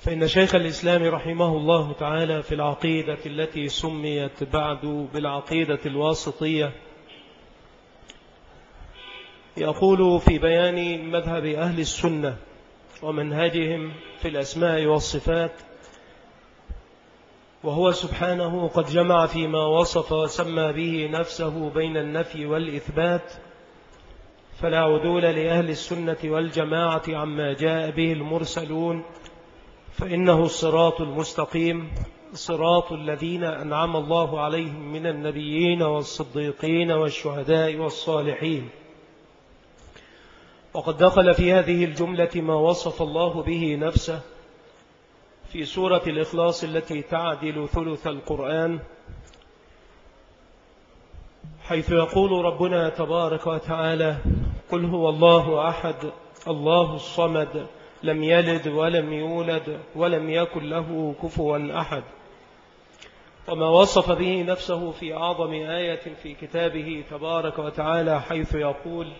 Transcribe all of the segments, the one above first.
فإن شيخ الإسلام رحمه الله تعالى في العقيدة التي سميت بعد بالعقيدة الواسطية يقول في بيان مذهب أهل السنة ومنهجهم في الأسماء والصفات وهو سبحانه قد جمع فيما وصف وسمى به نفسه بين النفي والإثبات فلا عدول لأهل السنة والجماعة عما جاء به المرسلون فإنه الصراط المستقيم صراط الذين أنعم الله عليهم من النبيين والصديقين والشهداء والصالحين. وقد دخل في هذه الجملة ما وصف الله به نفسه في سورة الإخلاص التي تعدل ثلث القرآن حيث يقول ربنا تبارك وتعالى قل هو الله أحد الله الصمد لم يلد ولم يولد ولم يكن له كفوا أحد. وما وصف به نفسه في أعظم آية في كتابه تبارك وتعالى حيث يقول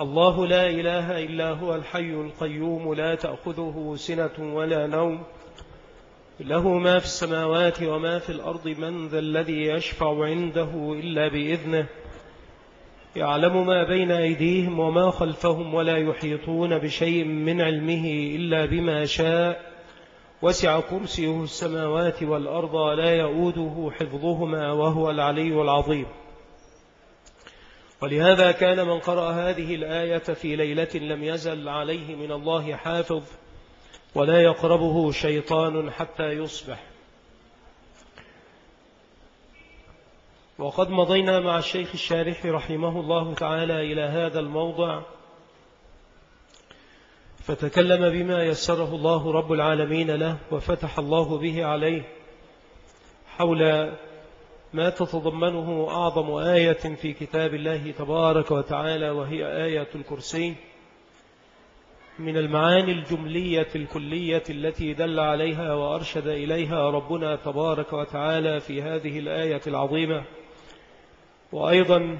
الله لا إله إلا هو الحي القيوم لا تأخذه سنة ولا نوم. له ما في السماوات وما في الأرض من ذا الذي يشفع عنده إلا بإذنه. يعلم ما بين أيديهم وما خلفهم ولا يحيطون بشيء من علمه إلا بما شاء. وسع كرسيه السماوات والأرض لا يؤوده حفظهما وهو العلي العظيم. ولهذا كان من قرأ هذه الآية في ليلة لم يزل عليه من الله حافظ ولا يقربه شيطان حتى يصبح. وقد مضينا مع الشيخ الشارح رحمه الله تعالى إلى هذا الموضع فتكلم بما يسره الله رب العالمين له وفتح الله به عليه حول ما تتضمنه أعظم آية في كتاب الله تبارك وتعالى وهي آية الكرسي. من المعاني الجملية الكلية التي دل عليها وأرشد إليها ربنا تبارك وتعالى في هذه الآية العظيمة. وأيضا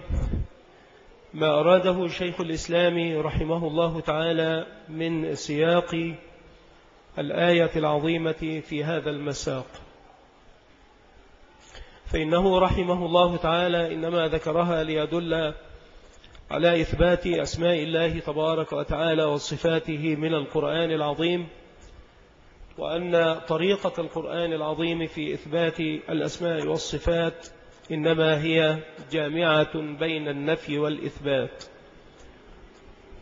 ما أراده شيخ الإسلام رحمه الله تعالى من سياق الآية العظيمة في هذا المساق. فإنه رحمه الله تعالى إنما ذكرها ليدل على إثبات أسماء الله تبارك وتعالى وصفاته من القرآن العظيم وأن طريقة القرآن العظيم في إثبات الأسماء والصفات إنما هي جامعة بين النفي والإثبات.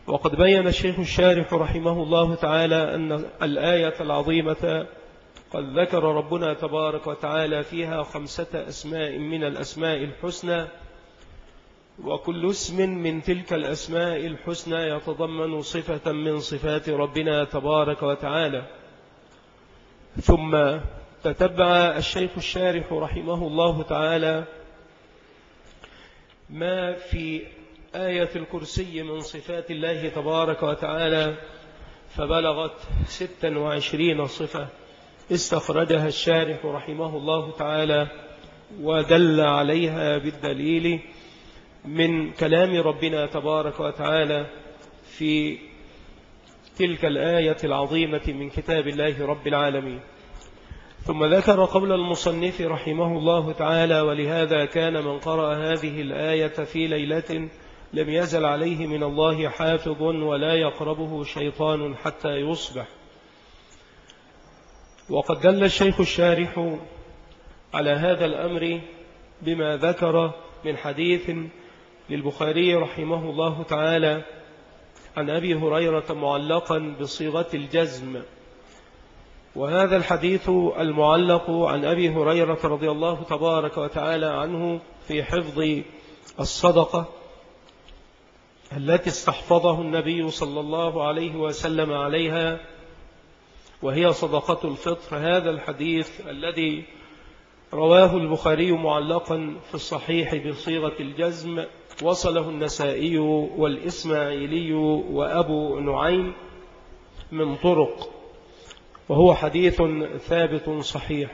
وقد بين الشيخ الشارح رحمه الله تعالى أن الآية العظيمة قد ذكر ربنا تبارك وتعالى فيها خمسة أسماء من الأسماء الحسنى وكل اسم من تلك الأسماء الحسنى يتضمن صفة من صفات ربنا تبارك وتعالى. ثم تتبع الشيخ الشارح رحمه الله تعالى ما في آية الكرسي من صفات الله تبارك وتعالى فبلغت ستا وعشرين صفة. استخرجها الشارح رحمه الله تعالى ودل عليها بالدليل من كلام ربنا تبارك وتعالى في تلك الآية العظيمة من كتاب الله رب العالمين. ثم ذكر قول المصنف رحمه الله تعالى ولهذا كان من قرأ هذه الآية في ليلة لم يزل عليه من الله حافظ ولا يقربه شيطان حتى يصبح. وقد دل الشيخ الشارح على هذا الأمر بما ذكر من حديث للبخاري رحمه الله تعالى عن أبي هريرة معلقا بصيغة الجزم. وهذا الحديث المعلق عن أبي هريرة رضي الله تبارك وتعالى عنه في حفظ الصدقة التي استحفظه النبي صلى الله عليه وسلم عليها وهي صدقة الفطر. هذا الحديث الذي رواه البخاري معلقا في الصحيح بصيغة الجزم وصله النسائي والإسماعيلي وأبو نعيم من طرق. وهو حديث ثابت صحيح.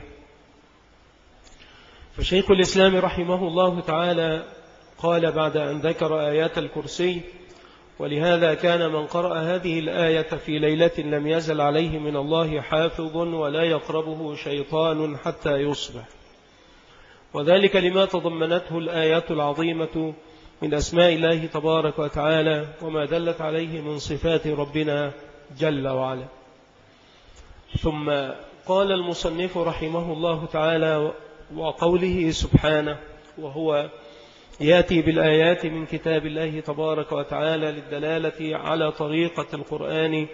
فشيخ الإسلام رحمه الله تعالى قال بعد أن ذكر آيات الكرسي ولهذا كان من قرأ هذه الآية في ليلة لم يزل عليه من الله حافظ ولا يقربه شيطان حتى يصبح. وذلك لما تضمنته الآيات العظيمة من أسماء الله تبارك وتعالى وما دلت عليه من صفات ربنا جل وعلا. ثم قال المصنف رحمه الله تعالى وقوله سبحانه وهو يأتي بالآيات من كتاب الله تبارك وتعالى للدلالة على طريقة القرآن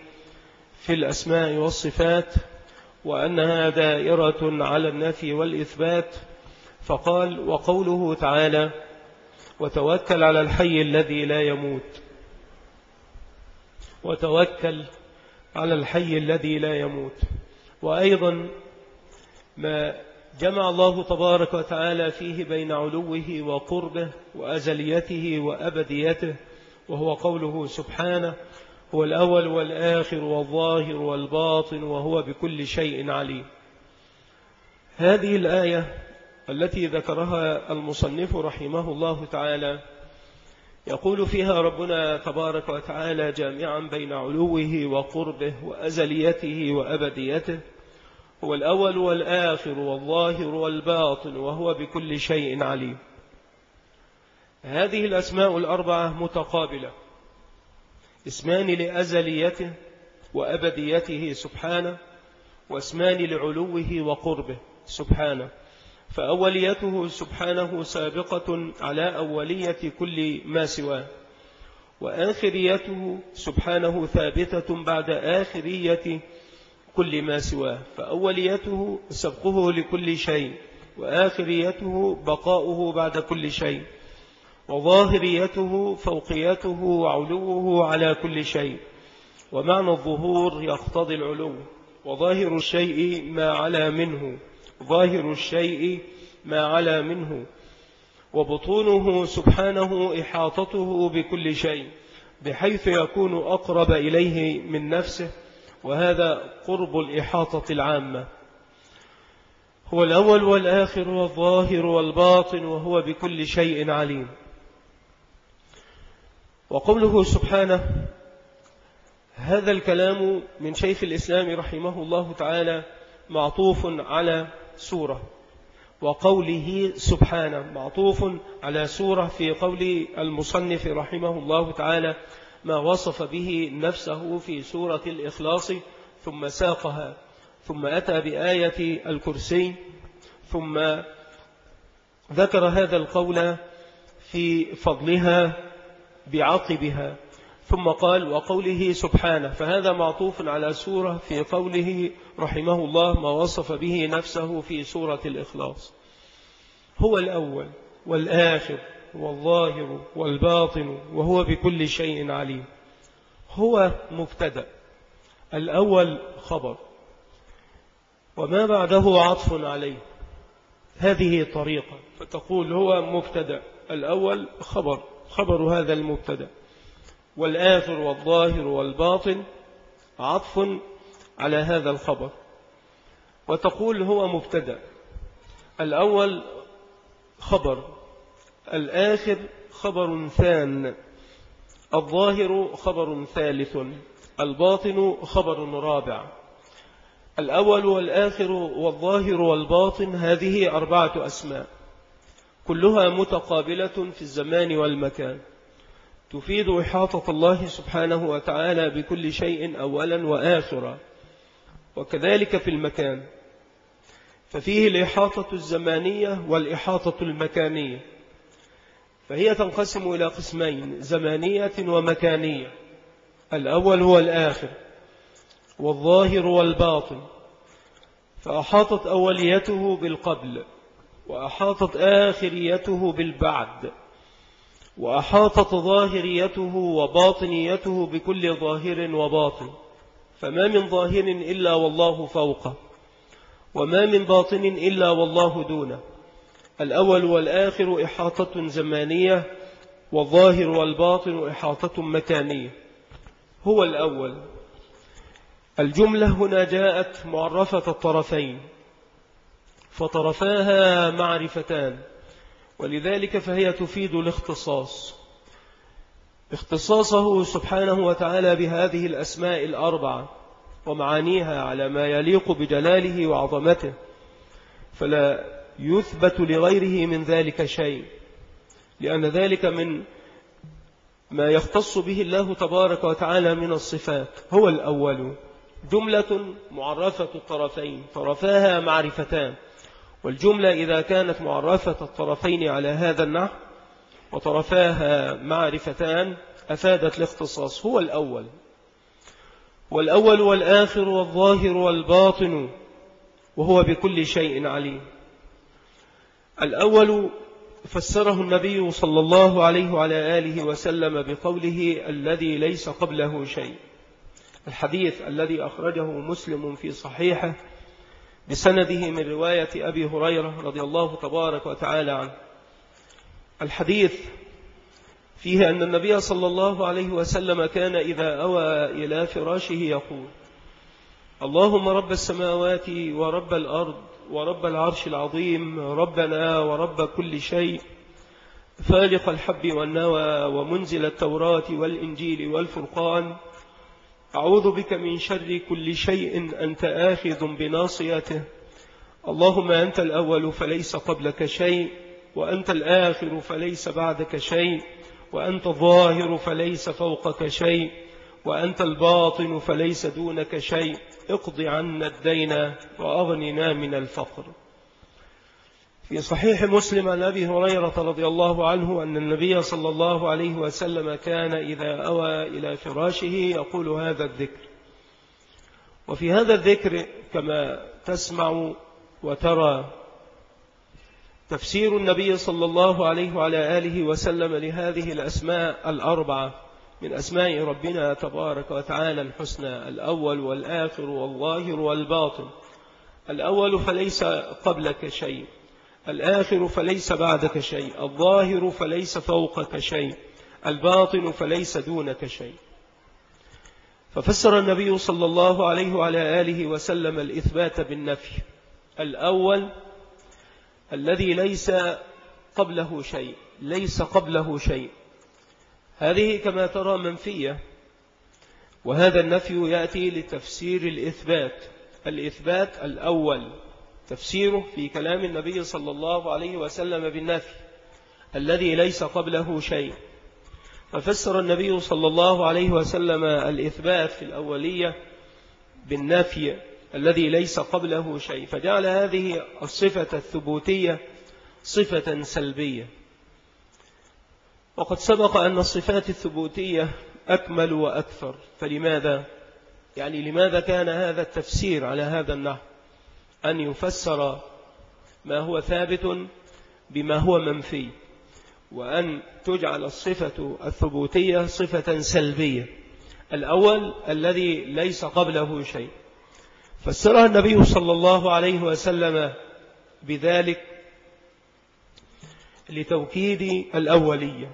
في الأسماء والصفات وأنها دائرة على النفي والإثبات. فقال وقوله تعالى وتوكل على الحي الذي لا يموت. وتوكل على الحي الذي لا يموت. وأيضا ما جمع الله تبارك وتعالى فيه بين علوه وقربه وأزليته وأبديته وهو قوله سبحانه هو الأول والآخر والظاهر والباطن وهو بكل شيء عليم. هذه الآية التي ذكرها المصنف رحمه الله تعالى يقول فيها ربنا تبارك وتعالى جامعا بين علوه وقربه وأزليته وأبديته هو الأول والآخر والظاهر والباطن وهو بكل شيء عليم. هذه الأسماء الأربعة متقابلة اسمان لأزليته وأبديته سبحانه واسمان لعلوه وقربه سبحانه. فأوليته سبحانه سابقة على أولية كل ما سواه وآخريته سبحانه ثابتة بعد آخرية كل ما سواه فأوليته سبقه لكل شيء وآخريته بقاؤه بعد كل شيء وظاهريته فوقيته وعلوه على كل شيء ومعنى الظهور يقتضي العلو وظاهر الشيء ما على منه. ظاهر الشيء ما على منه وبطونه سبحانه إحاطته بكل شيء بحيث يكون أقرب إليه من نفسه وهذا قرب الإحاطة العامة. هو الأول والآخر والظاهر والباطن وهو بكل شيء عليم. وقوله سبحانه هذا الكلام من شيخ الإسلام رحمه الله تعالى معطوف على سورة. وقوله سبحانه معطوف على سورة في قول المصنف رحمه الله تعالى ما وصف به نفسه في سورة الإخلاص ثم ساقها ثم أتى بآية الكرسي ثم ذكر هذا القول في فضلها بعقبها. ثم قال وقوله سبحانه فهذا معطوف على سورة في قوله رحمه الله ما وصف به نفسه في سورة الإخلاص. هو الأول والآخر والظاهر والباطن وهو بكل شيء عليم. هو مبتدأ. الأول خبر. وما بعده عطف عليه. هذه طريقة. فتقول هو مبتدأ. الأول خبر. خبر هذا المبتدأ. والآخر والظاهر والباطن عطف على هذا الخبر. وتقول هو مبتدأ. الأول خبر الآخر خبر ثان. الظاهر خبر ثالث الباطن خبر رابع. الأول والآخر والظاهر والباطن هذه أربعة أسماء. كلها متقابلة في الزمان والمكان. تفيد إحاطة الله سبحانه وتعالى بكل شيء أولا وآخرا وكذلك في المكان. ففيه الإحاطة الزمانية والإحاطة المكانية. فهي تنقسم إلى قسمين زمانية ومكانية الأول هو الآخر والظاهر والباطن. فأحاطت أوليته بالقبل وأحاطت آخريته بالبعد. وأحاطت ظاهريته وباطنيته بكل ظاهر وباطن. فما من ظاهر إلا والله فوقه وما من باطن إلا والله دونه الأول والآخر إحاطة زمانية والظاهر والباطن إحاطة مكانية. هو الأول. الجملة هنا جاءت معرفة الطرفين فطرفاها معرفتان. ولذلك فهي تفيد الاختصاص. اختصاصه سبحانه وتعالى بهذه الأسماء الأربعة ومعانيها على ما يليق بجلاله وعظمته فلا يثبت لغيره من ذلك شيء لأن ذلك من ما يختص به الله تبارك وتعالى من الصفات. هو الأول جملة معرفة الطرفين طرفاها معرفتان. والجملة إذا كانت معرفة الطرفين على هذا النحو وطرفاها معرفتان أفادت الاختصاص. هو الأول. والأول والآخر والظاهر والباطن وهو بكل شيء عليم. الأول فسره النبي صلى الله عليه وعلى آله وسلم بقوله الذي ليس قبله شيء. الحديث الذي أخرجه مسلم في صحيحه بسنده من رواية أبي هريرة رضي الله تبارك وتعالى عنه. الحديث فيه أن النبي صلى الله عليه وسلم كان إذا أوى إلى فراشه يقول اللهم رب السماوات ورب الأرض ورب العرش العظيم ربنا ورب كل شيء فالق الحب والنوى ومنزل التوراة والإنجيل والفرقان أعوذ بك من شر كل شيء أنت آخذ بناصيته. اللهم أنت الأول فليس قبلك شيء وأنت الآخر فليس بعدك شيء وأنت الظاهر فليس فوقك شيء وأنت الباطن فليس دونك شيء. اقض عنا الدين وأغننا من الفقر. في صحيح مسلم عن أبي هريرة رضي الله عنه أن النبي صلى الله عليه وسلم كان إذا أوى إلى فراشه يقول هذا الذكر. وفي هذا الذكر كما تسمع وترى تفسير النبي صلى الله عليه وعلى آله وسلم لهذه الأسماء الأربعة من أسماء ربنا تبارك وتعالى الحسنى الأول والآخر والظاهر والباطن. الأول فليس قبلك شيء. الآخر فليس بعدك شيء الظاهر فليس فوقك شيء الباطن فليس دونك شيء. ففسر النبي صلى الله عليه وعلى آله وسلم الإثبات بالنفي. الأول الذي ليس قبله شيء ليس قبله شيء. هذه كما ترى منفية وهذا النفي يأتي لتفسير الإثبات. الإثبات الأول. تفسيره في كلام النبي صلى الله عليه وسلم بالنفي الذي ليس قبله شيء. ففسر النبي صلى الله عليه وسلم الإثبات في الأولية بالنفي الذي ليس قبله شيء. فجعل هذه الصفة الثبوتية صفة سلبية. وقد سبق أن الصفات الثبوتية أكمل وأكثر. فلماذا؟ يعني لماذا كان هذا التفسير على هذا النحو؟ أن يفسر ما هو ثابت بما هو منفي وأن تجعل الصفة الثبوتية صفة سلبية. الأول الذي ليس قبله شيء. فسرها النبي صلى الله عليه وسلم بذلك لتوكيد الأولية.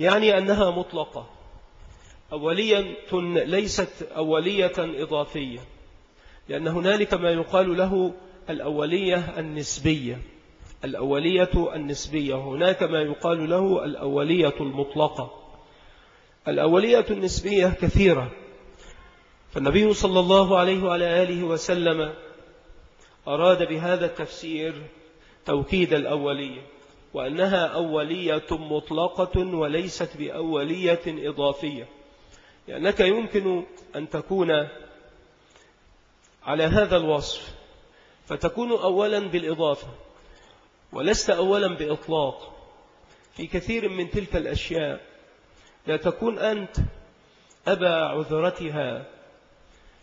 يعني أنها مطلقة. أولية ليست أولية إضافية. لأن هنالك ما يقال له الأولية النسبية. الأولية النسبية. هناك ما يقال له الأولية المطلقة. الأولية النسبية كثيرة. فالنبي صلى الله عليه وعلى آله وسلم أراد بهذا التفسير توكيد الأولية وأنها أولية مطلقة وليست بأولية إضافية. لأنك يمكن أن تكون على هذا الوصف فتكون أولا بالإضافة ولست أولا بإطلاق. في كثير من تلك الأشياء لا تكون أنت أبا عذرتها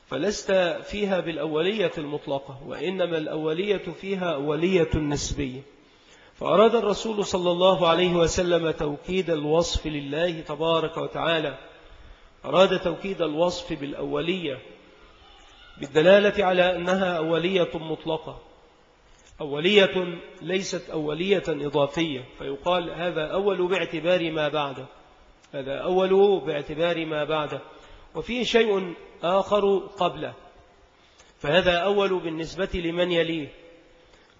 فلست فيها بالأولية المطلقة وإنما الأولية فيها أولية نسبية. فأراد الرسول صلى الله عليه وسلم توكيد الوصف لله تبارك وتعالى أراد توكيد الوصف بالأولية بالدلالة على أنها أولية مطلقة. أولية ليست أولية إضافية فيقال هذا أول باعتبار ما بعده هذا أول باعتبار ما بعده وفيه شيء آخر قبله فهذا أول بالنسبة لمن يليه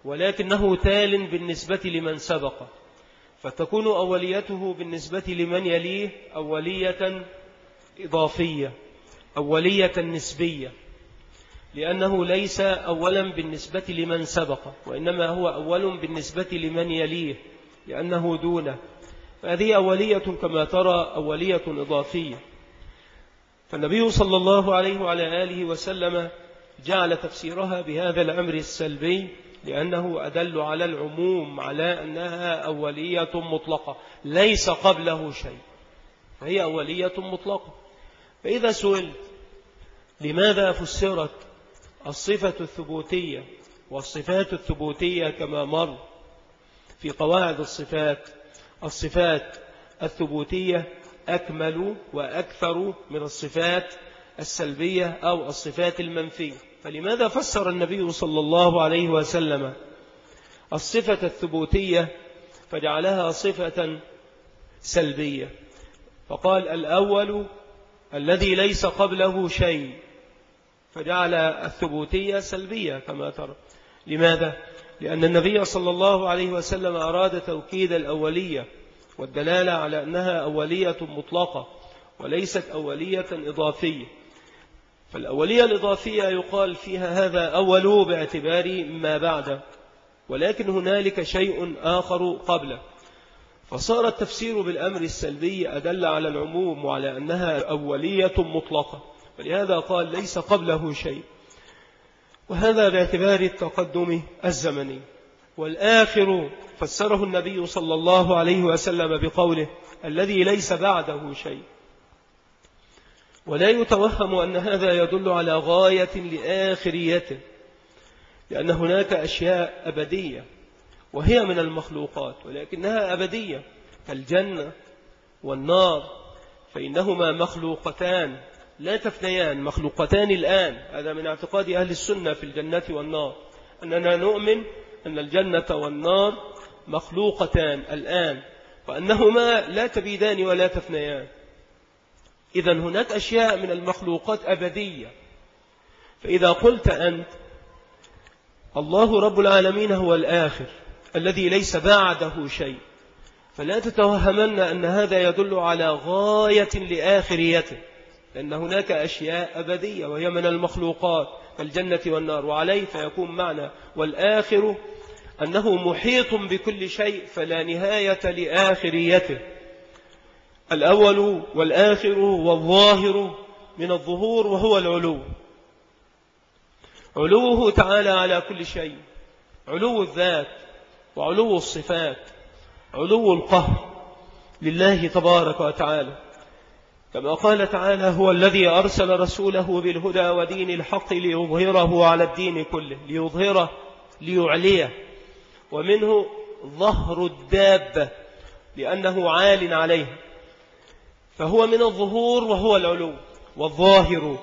ولكنه تال بالنسبة لمن سبق. فتكون أوليته بالنسبة لمن يليه أولية إضافية أولية نسبية. لأنه ليس أولا بالنسبة لمن سبق وإنما هو أول بالنسبة لمن يليه لأنه دونه. فهذه أولية كما ترى أولية إضافية. فالنبي صلى الله عليه وعلى آله وسلم جعل تفسيرها بهذا الأمر السلبي لأنه أدل على العموم على أنها أولية مطلقة ليس قبله شيء. فهي أولية مطلقة. فإذا سئلت لماذا فسرت الصفة الثبوتية والصفات الثبوتية كما مر في قواعد الصفات الصفات الثبوتية أكمل وأكثر من الصفات السلبية أو الصفات المنفية. فلماذا فسر النبي صلى الله عليه وسلم الصفة الثبوتية فجعلها صفة سلبية؟ فقال الأول الذي ليس قبله شيء. فجعل الثبوتية سلبية كما ترى. لماذا؟ لأن النبي صلى الله عليه وسلم أراد توكيد الأولية والدلالة على أنها أولية مطلقة وليست أولية إضافية. فالأولية الإضافية يقال فيها هذا أول باعتبار ما بعد ولكن هنالك شيء آخر قبله فصار التفسير بالأمر السلبي أدل على العموم وعلى أنها أولية مطلقة. ولهذا قال ليس قبله شيء. وهذا باعتبار التقدم الزمني. والآخر فسره النبي صلى الله عليه وسلم بقوله الذي ليس بعده شيء. ولا يتوهم أن هذا يدل على غاية لآخريته لأن هناك أشياء أبدية وهي من المخلوقات ولكنها أبدية كالجنة والنار فإنهما مخلوقتان. لا تفنيان مخلوقتان الآن. هذا من اعتقاد أهل السنة في الجنة والنار. أننا نؤمن أن الجنة والنار مخلوقتان الآن وأنهما لا تبيدان ولا تفنيان. إذا هناك أشياء من المخلوقات أبدية. فإذا قلت أنت الله رب العالمين هو الآخر الذي ليس بعده شيء فلا تتوهمن أن هذا يدل على غاية لآخريته. لأن هناك أشياء أبدية وهي من المخلوقات الجنة والنار. وعليه فيكون معنى. والآخر أنه محيط بكل شيء فلا نهاية لآخريته. الأول والآخر والظاهر من الظهور وهو العلو. علوه تعالى على كل شيء. علو الذات وعلو الصفات. علو القهر لله تبارك وتعالى. كما قال تعالى هو الذي أرسل رسوله بالهدى ودين الحق ليظهره على الدين كله ليظهره ليعليه. ومنه ظهر الدابة لأنه عال عليه. فهو من الظهور وهو العلو والظاهر.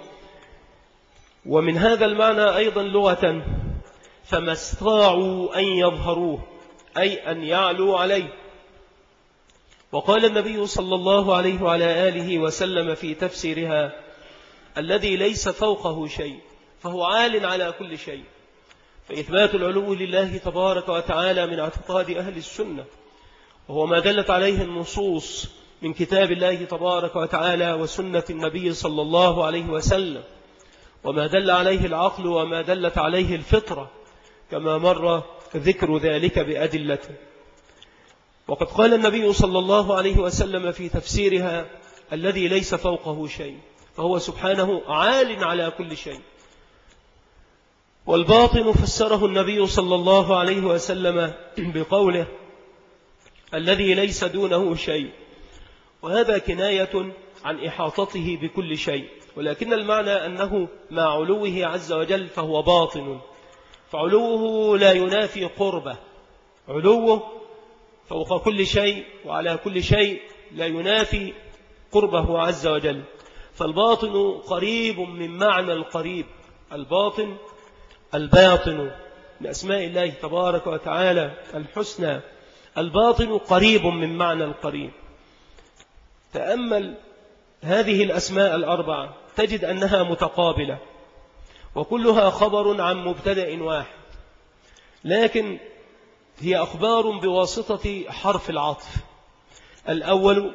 ومن هذا المعنى أيضا لغة فما استطاعوا أن يظهروه أي أن يعلوا عليه. وقال النبي صلى الله عليه وعلى آله وسلم في تفسيرها الذي ليس فوقه شيء فهو عال على كل شيء. فإثبات العلو لله تبارك وتعالى من اعتقاد أهل السنة وهو ما دلت عليه النصوص من كتاب الله تبارك وتعالى وسنة النبي صلى الله عليه وسلم. وما دل عليه العقل وما دلت عليه الفطرة كما مر ذكر ذلك بأدلته وقد قال النبي صلى الله عليه وسلم في تفسيرها الذي ليس فوقه شيء فهو سبحانه عال على كل شيء. والباطن فسره النبي صلى الله عليه وسلم بقوله الذي ليس دونه شيء. وهذا كناية عن إحاطته بكل شيء. ولكن المعنى أنه مع علوه عز وجل فهو باطن. فعلوه لا ينافي قربه. علوه فوق كل شيء وعلى كل شيء لا ينافي قربه عز وجل. فالباطن قريب من معنى القريب. الباطن الباطن من أسماء الله تبارك وتعالى الحسنى. الباطن قريب من معنى القريب. تأمل هذه الأسماء الأربعة. تجد أنها متقابلة. وكلها خبر عن مبتدأ واحد. لكن هي أخبار بواسطة حرف العطف. الأول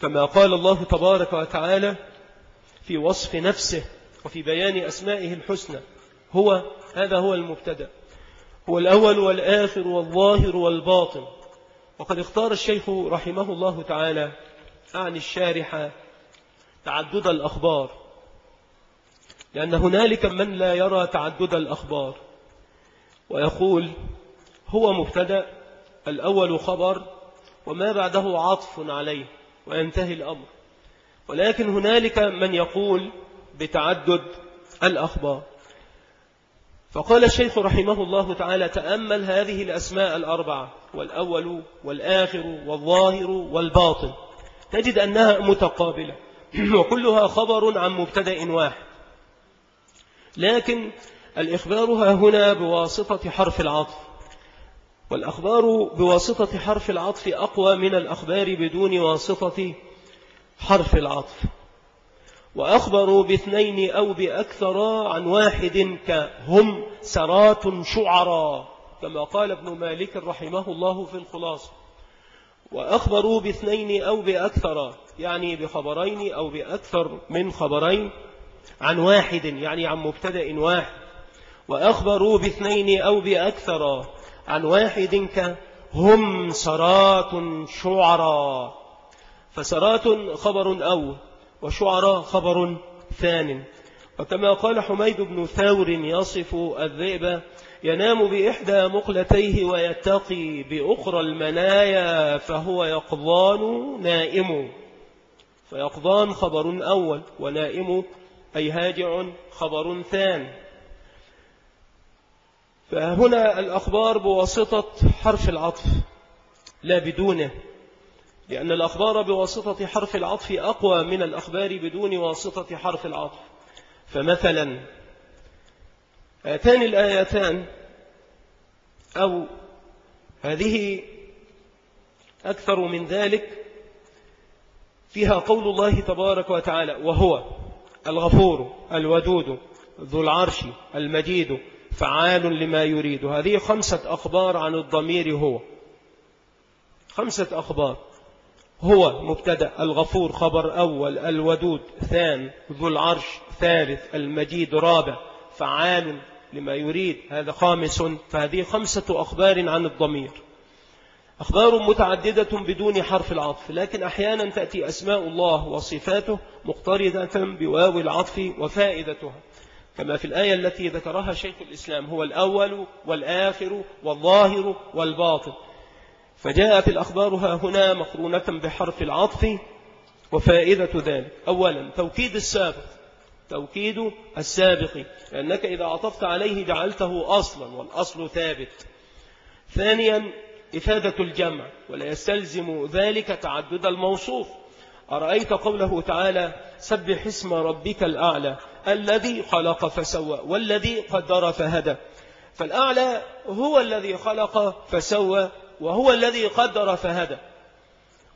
كما قال الله تبارك وتعالى في وصف نفسه وفي بيان أسمائه الحسنى هو هذا هو المبتدأ. هو الأول والآخر والظاهر والباطن. وقد اختار الشيخ رحمه الله تعالى عن الشارحة تعدد الأخبار. لأن هنالك من لا يرى تعدد الأخبار. ويقول هو مبتدأ الأول خبر وما بعده عطف عليه وينتهي الأمر. ولكن هنالك من يقول بتعدد الأخبار. فقال الشيخ رحمه الله تعالى تأمل هذه الأسماء الأربعة والأول والآخر والظاهر والباطن. تجد أنها متقابلة وكلها خبر عن مبتدأ واحد. لكن الإخبار هنا بواسطة حرف العطف. والأخبار بواسطة حرف العطف أقوى من الأخبار بدون واسطة حرف العطف. وأخبروا باثنين أو بأكثر عن واحد كهم سرات شعرا كما قال ابن مالك رحمه الله في الخلاصة. وأخبروا باثنين أو بأكثر يعني بخبرين أو بأكثر من خبرين عن واحد يعني عن مبتدأ واحد. وأخبروا باثنين أو بأكثر عن واحد كهم سرات شعرا فسرات خبر أول وشعراء خبر ثان. وكما قال حميد بن ثور يصف الذئب ينام بإحدى مقلتيه ويتقي بأخرى المنايا فهو يقضان نائم. فيقضان خبر أول ونائم أي هاجع خبر ثان. فهنا الأخبار بواسطة حرف العطف لا بدونه لأن الأخبار بواسطة حرف العطف أقوى من الأخبار بدون واسطة حرف العطف. فمثلا هاتان الآيتان أو هذه أكثر من ذلك فيها قول الله تبارك وتعالى وهو الغفور الودود ذو العرش المجيد فعال لما يريد. هذه خمسة أخبار عن الضمير هو. خمسة أخبار. هو مبتدأ الغفور خبر أول الودود ثان ذو العرش ثالث المجيد رابع. فعال لما يريد. هذا خامس. فهذه خمسة أخبار عن الضمير. أخبار متعددة بدون حرف العطف لكن أحيانا تأتي أسماء الله وصفاته مقترنة بواو العطف وفائدتها. كما في الآية التي ذكرها شيخ الإسلام هو الأول والآخر والظاهر والباطن. فجاءت الأخبار ها هنا مقرونة بحرف العطف وفائدة ذلك. أولا توكيد السابق. توكيد السابق لأنك إذا عطفت عليه جعلته أصلا والأصل ثابت. ثانيا إفادة الجمع ولا يستلزم ذلك تعدد الموصوف. أرأيت قوله تعالى سبح اسم ربك الأعلى. الذي خلق فسوى والذي قدر فهدى. فالأعلى هو الذي خلق فسوى وهو الذي قدر فهدى.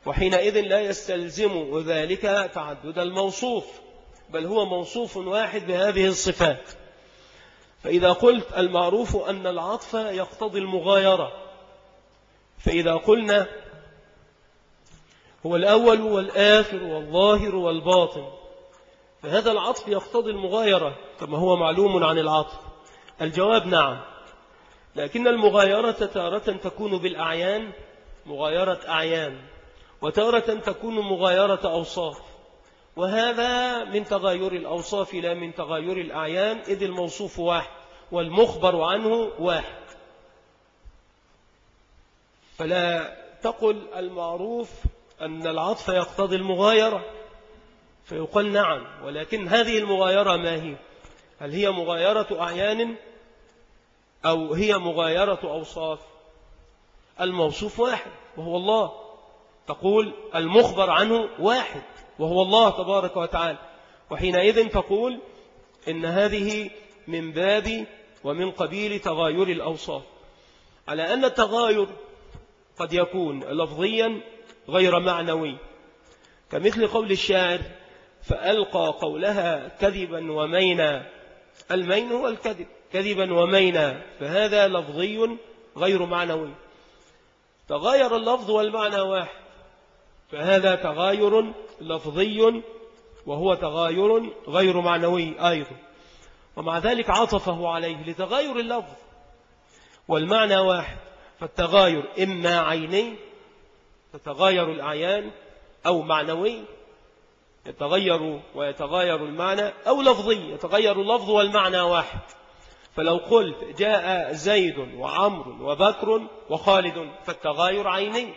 وحينئذ لا يستلزم ذلك تعدد الموصوف بل هو موصوف واحد بهذه الصفات. فإذا قلت المعروف أن العطف يقتضي المغايرة. فإذا قلنا هو الأول والآخر والظاهر والباطن. فهذا العطف يقتضي المغايرة كما هو معلوم عن العطف. الجواب نعم. لكن المغايرة تارة تكون بالأعيان مغايرة أعيان وتارة تكون مغايرة أوصاف. وهذا من تغاير الأوصاف لا من تغاير الأعيان إذ الموصوف واحد والمخبر عنه واحد. فلا تقل المعروف أن العطف يقتضي المغايرة. فيقال نعم ولكن هذه المغايرة ما هي؟ هل هي مغايرة أعيان أو هي مغايرة أوصاف؟ الموصوف واحد وهو الله. تقول المخبر عنه واحد وهو الله تبارك وتعالى. وحينئذ تقول إن هذه من باب ومن قبيل تغاير الأوصاف. على أن التغاير قد يكون لفظيا غير معنوي كمثل قول الشاعر فألقى قولها كذبا ومينا. المين هو الكذب كذبا ومينا. فهذا لفظي غير معنوي. تغاير اللفظ والمعنى واحد. فهذا تغاير لفظي وهو تغاير غير معنوي أيضا. ومع ذلك عطفه عليه لتغاير اللفظ والمعنى واحد. فالتغاير إما عيني تتغاير الأعيان أو معنوي يتغير ويتغير المعنى أو لفظي يتغير اللفظ والمعنى واحد. فلو قلت جاء زيد وعمر وبكر وخالد فالتغاير عيني.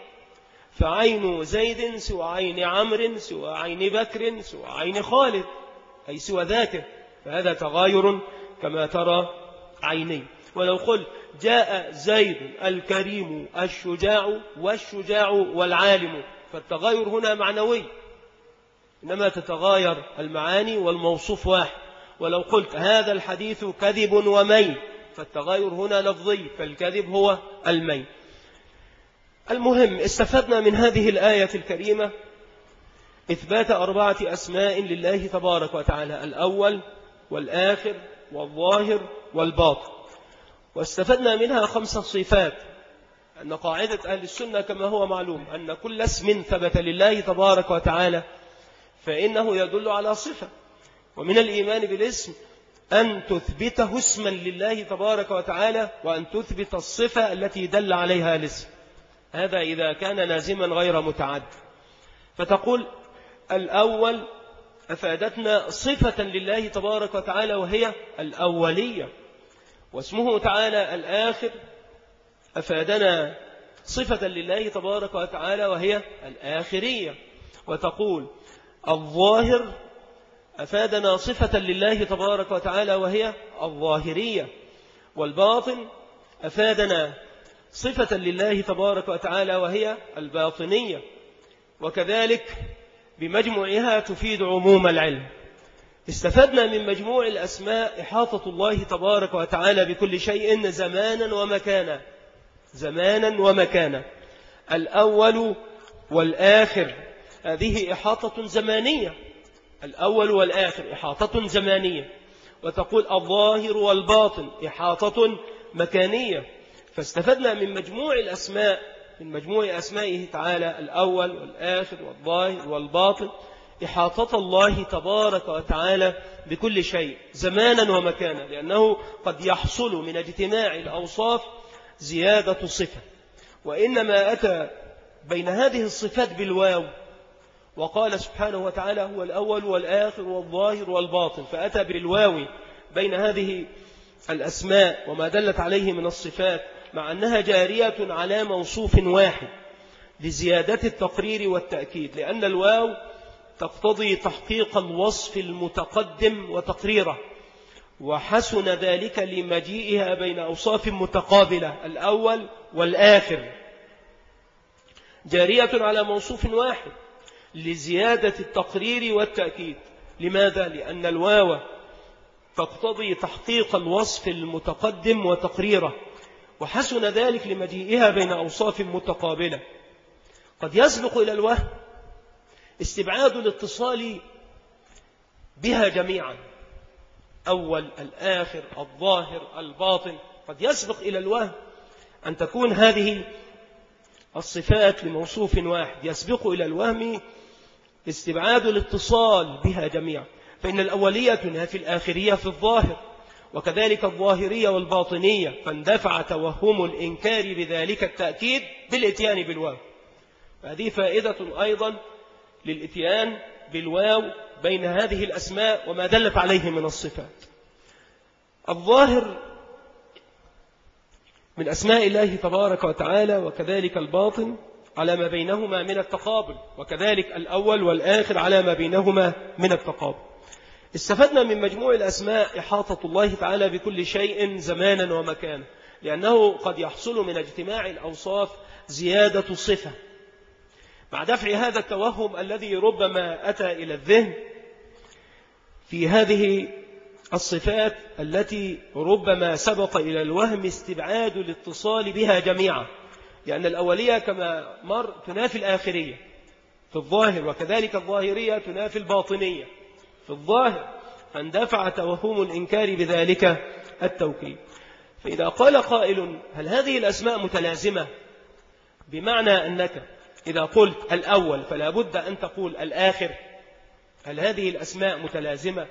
فعين زيد سوى عين عمر سوى عين بكر سوى عين خالد أي سوى ذاته. فهذا تغاير كما ترى عيني. ولو قلت جاء زيد الكريم الشجاع والشجاع والعالم فالتغاير هنا معنوي. إنما تتغاير المعاني والموصوف واحد. ولو قلت هذا الحديث كذب ومين فالتغاير هنا لفظي فالكذب هو المين المهم استفدنا من هذه الآية الكريمة إثبات أربعة أسماء لله تبارك وتعالى الأول والآخر والظاهر والباطن. واستفدنا منها خمس صفات. أن قاعدة أهل السنة كما هو معلوم أن كل اسم ثبت لله تبارك وتعالى فإنه يدل على صفة. ومن الإيمان بالاسم أن تثبته اسما لله تبارك وتعالى وأن تثبت الصفة التي دل عليها الاسم. هذا إذا كان لازما غير متعد. فتقول الأول أفادتنا صفة لله تبارك وتعالى وهي الأولية. واسمه تعالى الآخر أفادنا صفة لله تبارك وتعالى وهي الآخرية. وتقول الظاهر أفادنا صفة لله تبارك وتعالى وهي الظاهرية والباطن أفادنا صفة لله تبارك وتعالى وهي الباطنية وكذلك بمجموعها تفيد عموم العلم. استفدنا من مجموع الأسماء إحاطة الله تبارك وتعالى بكل شيء زمانا ومكانا زمانا ومكانا الأول والآخر. هذه إحاطة زمانية. الأول والآخر إحاطة زمانية. وتقول الظاهر والباطن إحاطة مكانية. فاستفدنا من مجموع الأسماء من مجموع أسمائه تعالى الأول والآخر والظاهر والباطن. إحاطة الله تبارك وتعالى بكل شيء زمانا ومكانا لأنه قد يحصل من اجتماع الأوصاف زيادة صفة. وإنما أتى بين هذه الصفات بالواو وقال سبحانه وتعالى هو الأول والآخر والظاهر والباطن. فأتى بالواو بين هذه الأسماء وما دلت عليه من الصفات مع أنها جارية على موصوف واحد لزيادة التقرير والتأكيد لأن الواو تقتضي تحقيق الوصف المتقدم وتقريره وحسن ذلك لمجيئها بين أوصاف متقابلة الأول والآخر. جارية على موصوف واحد. لزيادة التقرير والتأكيد. لماذا؟ لأن الواو تقتضي تحقيق الوصف المتقدم وتقريره وحسن ذلك لمجيئها بين أوصاف متقابلة. قد يسبق إلى الوهم استبعاد الاتصال بها جميعا أول الآخر الظاهر الباطن. قد يسبق إلى الوهم أن تكون هذه الصفات لموصوف واحد. يسبق إلى الوهم استبعاد الاتصال بها جميعا. فإن الأولية في الآخرية في الظاهر وكذلك الظاهرية والباطنية فاندفع توهم الإنكار بذلك التأكيد بالإتيان بالواو. هذه فائدة أيضا للإتيان بالواو بين هذه الأسماء وما دلت عليه من الصفات. الظاهر من أسماء الله تبارك وتعالى وكذلك الباطن على ما بينهما من التقابل وكذلك الأول والآخر على ما بينهما من التقابل. استفدنا من مجموع الأسماء إحاطة الله تعالى بكل شيء زمانا ومكانا لأنه قد يحصل من اجتماع الأوصاف زيادة صفة. مع دفع هذا التوهم الذي ربما أتى إلى الذهن في هذه الصفات التي ربما سبق إلى الوهم استبعاد الاتصال بها جميعا. لأن الأولية كما مر تنافي الآخرية. في الظاهر وكذلك الظاهرية تنافي الباطنية. في الظاهر فاندفع توهم الإنكار بذلك التوكيد. فإذا قال قائل هل هذه الأسماء متلازمة؟ بمعنى أنك إذا قلت الأول فلا بد أن تقول الآخر. هل هذه الأسماء متلازمة؟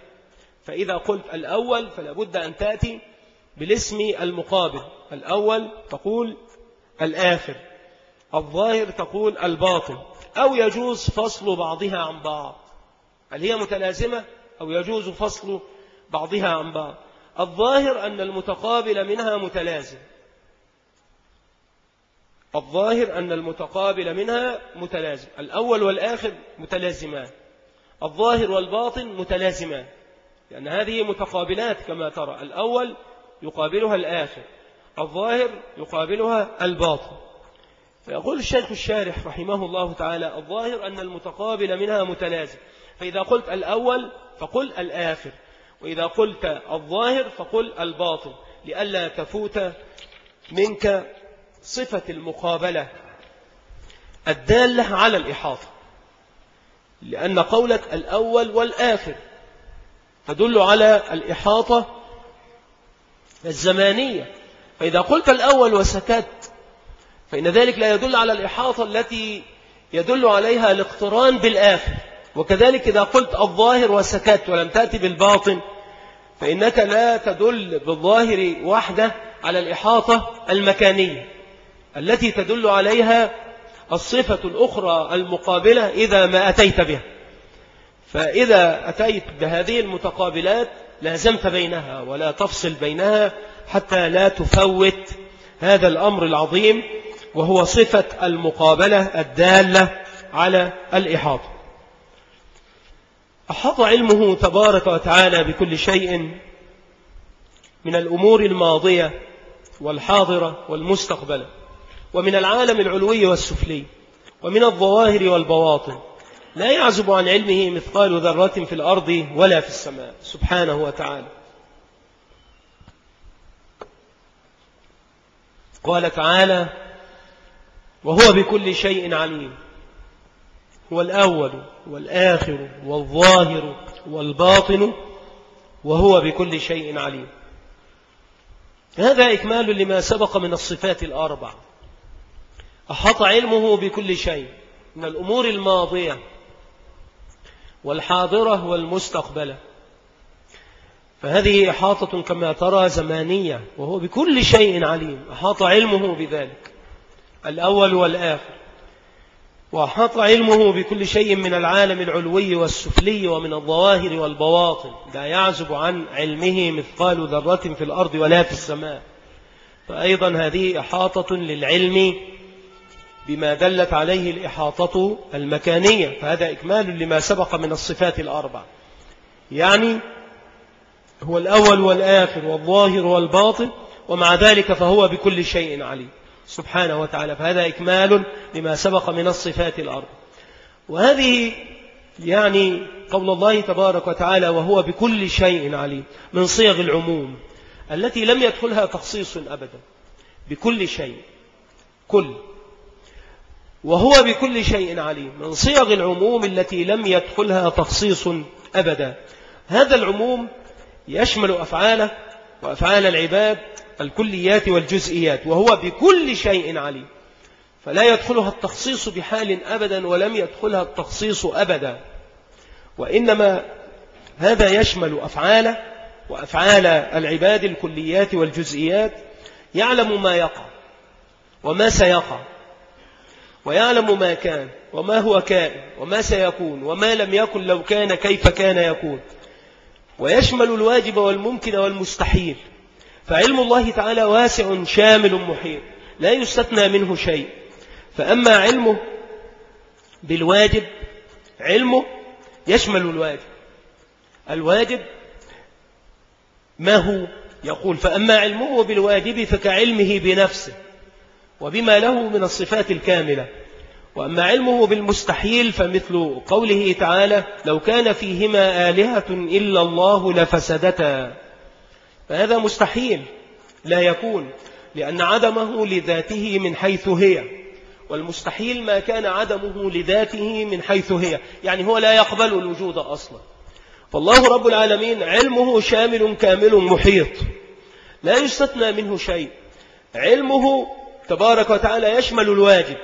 فإذا قلت الأول فلا بد أن تأتي بالاسم المقابل. الأول تقول الآخر. الظاهر تقول الباطن. أو يجوز فصل بعضها عن بعض. هل هي متلازمة؟ أو يجوز فصل بعضها عن بعض. الظاهر أن المتقابل منها متلازم. الظاهر أن المتقابل منها متلازم. الأول والآخر متلازمان. الظاهر والباطن متلازمان. لأن هذه متقابلات كما ترى. الأول يقابلها الآخر. الظاهر يقابلها الباطن. فيقول الشيخ الشارح رحمه الله تعالى الظاهر أن المتقابل منها متلازم. فإذا قلت الأول فقل الآخر وإذا قلت الظاهر فقل الباطن لئلا تفوت منك صفة المقابلة الدالة على الإحاطة. لأن قولك الأول والآخر تدل على الإحاطة الزمانية. فإذا قلت الأول وسكت فإن ذلك لا يدل على الإحاطة التي يدل عليها الاقتران بالآخر. وكذلك إذا قلت الظاهر وسكت ولم تأتي بالباطن فإنك لا تدل بالظاهر وحده على الإحاطة المكانية التي تدل عليها الصفة الأخرى المقابلة إذا ما أتيت بها. فإذا أتيت بهذه المتقابلات لازمت بينها ولا تفصل بينها حتى لا تفوت هذا الأمر العظيم وهو صفة المقابلة الدالة على الإحاطة. أحاط علمه تبارك وتعالى بكل شيء من الأمور الماضية والحاضرة والمستقبلة ومن العالم العلوي والسفلي ومن الظواهر والبواطن. لا يعزب عن علمه مثقال ذرة في الأرض ولا في السماء سبحانه وتعالى. قال تعالى وهو بكل شيء عليم هو الأول والآخر والظاهر والباطن وهو بكل شيء عليم هذا إكمال لما سبق من الصفات الأربع أحط علمه بكل شيء من الأمور الماضية والحاضرة والمستقبلة فهذه إحاطة كما ترى زمانية وهو بكل شيء عليم أحاط علمه بذلك الأول والآخر. وأحاط علمه بكل شيء من العالم العلوي والسفلي ومن الظواهر والبواطن لا يعزب عن علمه مثقال ذرة في الأرض ولا في السماء. فأيضا هذه إحاطة للعلم بما دلت عليه الإحاطة المكانية فهذا إكمال لما سبق من الصفات الأربع. يعني هو الأول والآخر والظاهر والباطن ومع ذلك فهو بكل شيء عليم سبحانه وتعالى. فهذا إكمال لما سبق من الصفات الأربع وهذه يعني قول الله تبارك وتعالى وهو بكل شيء عليم من صيغ العموم التي لم يدخلها تخصيص أبدا. بكل شيء. كل. وهو بكل شيء عليم من صيغ العموم التي لم يدخلها تخصيص أبدا. هذا العموم يشمل أفعاله وأفعال العباد الكليات والجزئيات وهو بكل شيء عليم. فلا يدخلها التخصيص بحال أبدا ولم يدخلها التخصيص أبدا. وإنما هذا يشمل أفعاله وأفعال العباد الكليات والجزئيات. يعلم ما يقع وما سيقع ويعلم ما كان وما هو كائن وما سيكون وما لم يكن لو كان كيف كان يكون. ويشمل الواجب والممكن والمستحيل. فعلم الله تعالى واسع شامل محيط لا يستثنى منه شيء. فأما علمه بالواجب علمه يشمل الواجب. الواجب ما هو؟ يقول فأما علمه بالواجب فكعلمه بنفسه وبما له من الصفات الكاملة. وأما علمه بالمستحيل فمثل قوله تعالى لو كان فيهما آلهة إلا الله لفسدتا. فهذا مستحيل لا يكون لأن عدمه لذاته من حيث هي. والمستحيل ما كان عدمه لذاته من حيث هي. يعني هو لا يقبل الوجود أصلا. فالله رب العالمين علمه شامل كامل محيط. لا يستثنى منه شيء. علمه تبارك وتعالى يشمل الواجب.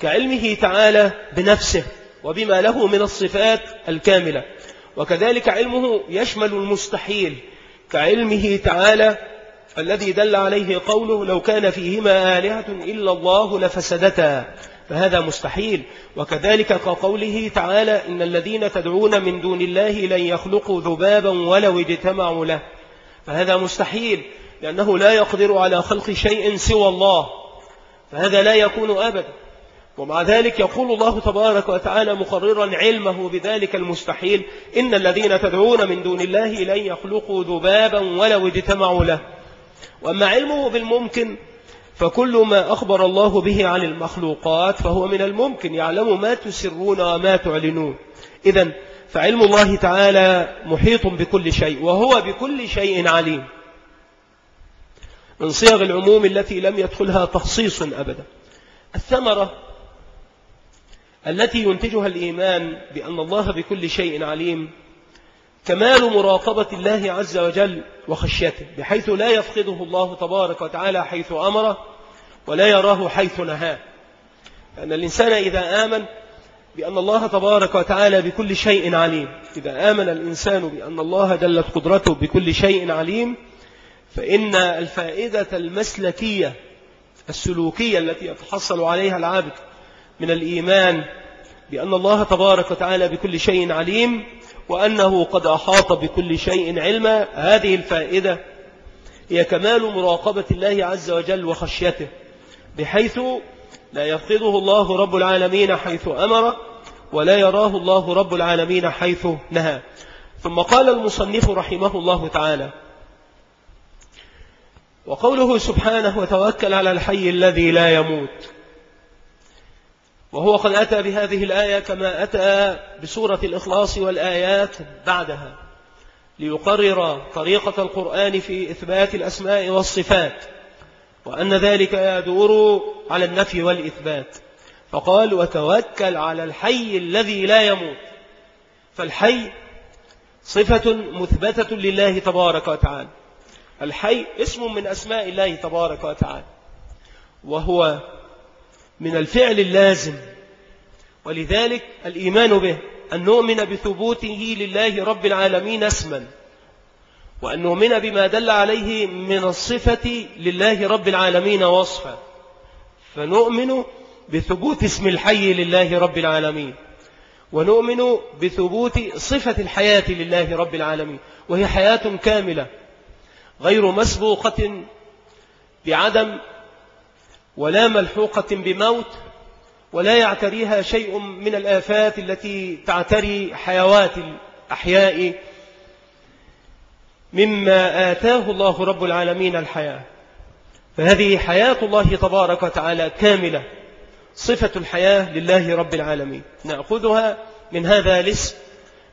كعلمه تعالى بنفسه وبما له من الصفات الكاملة. وكذلك علمه يشمل المستحيل كعلمه تعالى الذي دل عليه قوله لو كان فيهما آلهة إلا الله لفسدتا. فهذا مستحيل. وكذلك كقوله تعالى إن الذين تدعون من دون الله لن يخلقوا ذبابا ولو اجتمعوا له. فهذا مستحيل لأنه لا يقدر على خلق شيء سوى الله. فهذا لا يكون أبدا. ومع ذلك يقول الله تبارك وتعالى مقررا علمه بذلك المستحيل إن الذين تدعون من دون الله لن يخلقوا ذبابا ولو اجتمعوا له. وأما علمه بالممكن فكل ما أخبر الله به عن المخلوقات فهو من الممكن يعلم ما تسرون وما تعلنون. إذا فعلم الله تعالى محيط بكل شيء وهو بكل شيء عليم. من صيغ العموم التي لم يدخلها تخصيص أبدا. الثمرة التي ينتجها الإيمان بأن الله بكل شيء عليم كمال مراقبة الله عز وجل وخشيته بحيث لا يفقده الله تبارك وتعالى حيث أمره ولا يراه حيث نهاه. لأن الإنسان إذا آمن بأن الله تبارك وتعالى بكل شيء عليم إذا آمن الإنسان بأن الله جلت قدرته بكل شيء عليم فإن الفائدة المسلكية السلوكية التي يتحصل عليها العبد من الإيمان بأن الله تبارك وتعالى بكل شيء عليم وأنه قد أحاط بكل شيء علما. هذه الفائدة هي كمال مراقبة الله عز وجل وخشيته بحيث لا يفقده الله رب العالمين حيث أمر ولا يراه الله رب العالمين حيث نهى. ثم قال المصنف رحمه الله تعالى وقوله سبحانه وتوكل على الحي الذي لا يموت. وهو قد أتى بهذه الآية كما أتى بسورة الإخلاص والآيات بعدها ليقرر طريقة القرآن في إثبات الأسماء والصفات وأن ذلك يدور على النفي والإثبات. فقال وتوكل على الحي الذي لا يموت فالحي صفة مثبتة لله تبارك وتعالى. الحي اسم من أسماء الله تبارك وتعالى وهو من الفعل اللازم. ولذلك الإيمان به أن نؤمن بثبوته لله رب العالمين اسما وأن نؤمن بما دل عليه من الصفة لله رب العالمين وصفا. فنؤمن بثبوت اسم الحي لله رب العالمين ونؤمن بثبوت صفة الحياة لله رب العالمين وهي حياة كاملة غير مسبوقة بعدم ولا ملحوقة بموت ولا يعتريها شيء من الآفات التي تعتري حيوات الأحياء مما آتاه الله رب العالمين الحياة. فهذه حياة الله تبارك وتعالى كاملة صفة الحياة لله رب العالمين. نأخذها من هذا الاسم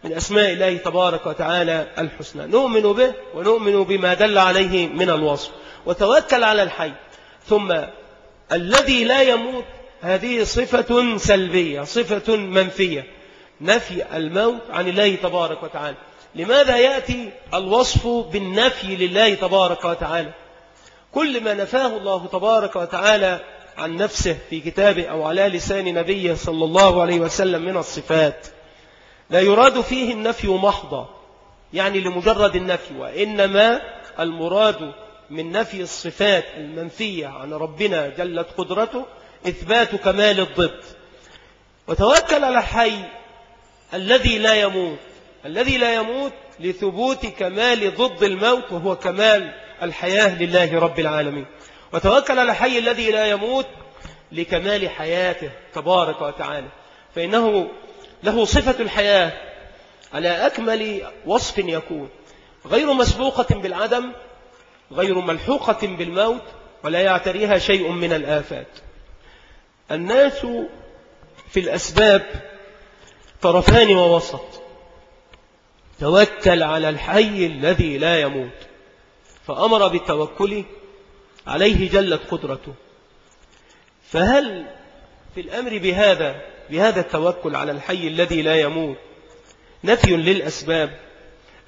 من أسماء الله تبارك وتعالى الحسنى. نؤمن به ونؤمن بما دل عليه من الوصف. وتوكل على الحي ثم الذي لا يموت هذه صفة سلبية صفة منفية. نفي الموت عن الله تبارك وتعالى. لماذا يأتي الوصف بالنفي لله تبارك وتعالى؟ كل ما نفاه الله تبارك وتعالى عن نفسه في كتابه أو على لسان نبيه صلى الله عليه وسلم من الصفات لا يراد فيه النفي محضا يعني لمجرد النفي وإنما المراد من نفي الصفات المنفية عن ربنا جلت قدرته إثبات كمال الضد. وتوكل على الحي الذي لا يموت الذي لا يموت لثبوت كمال ضد الموت وهو كمال الحياة لله رب العالمين. وتوكل على الحي الذي لا يموت لكمال حياته تبارك وتعالى. فإنه له صفة الحياة على أكمل وصف يكون. غير مسبوقة بالعدم غير ملحوقة بالموت ولا يعتريها شيء من الآفات. الناس في الأسباب طرفان ووسط. توكل على الحي الذي لا يموت. فأمر بالتوكل عليه جلت قدرته. فهل في الأمر بهذا بهذا التوكل على الحي الذي لا يموت نفي للأسباب؟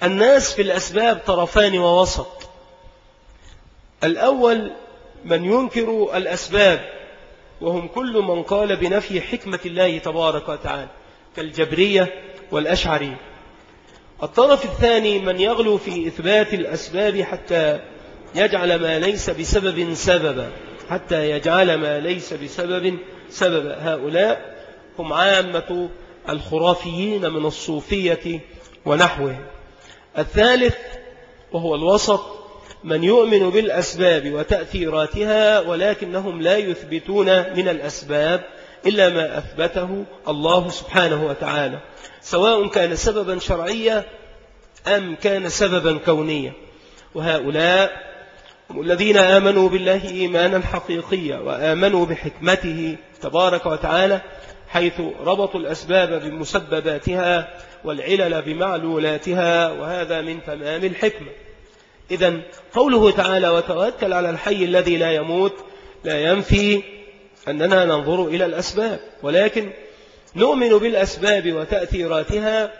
الناس في الأسباب طرفان ووسط. الأول من ينكر الأسباب وهم كل من قال بنفي حكمة الله تبارك وتعالى كالجبرية والأشعرية الطرف الثاني من يغلو في إثبات الأسباب حتى يجعل ما ليس بسبب سببا حتى يجعل ما ليس بسبب سببا. هؤلاء هم عامة الخرافيين من الصوفية ونحوه. الثالث وهو الوسط من يؤمن بالأسباب وتأثيراتها ولكنهم لا يثبتون من الأسباب إلا ما أثبته الله سبحانه وتعالى. سواء كان سببا شرعيا أم كان سببا كونيا. وهؤلاء هم الذين آمنوا بالله إيمانا حقيقيا وآمنوا بحكمته تبارك وتعالى حيث ربطوا الأسباب بمسبباتها والعلل بمعلولاتها وهذا من تمام الحكمة. إذا قوله تعالى وتوكل على الحي الذي لا يموت لا ينفي أننا ننظر إلى الأسباب. ولكن نؤمن بالأسباب وتأثيراتها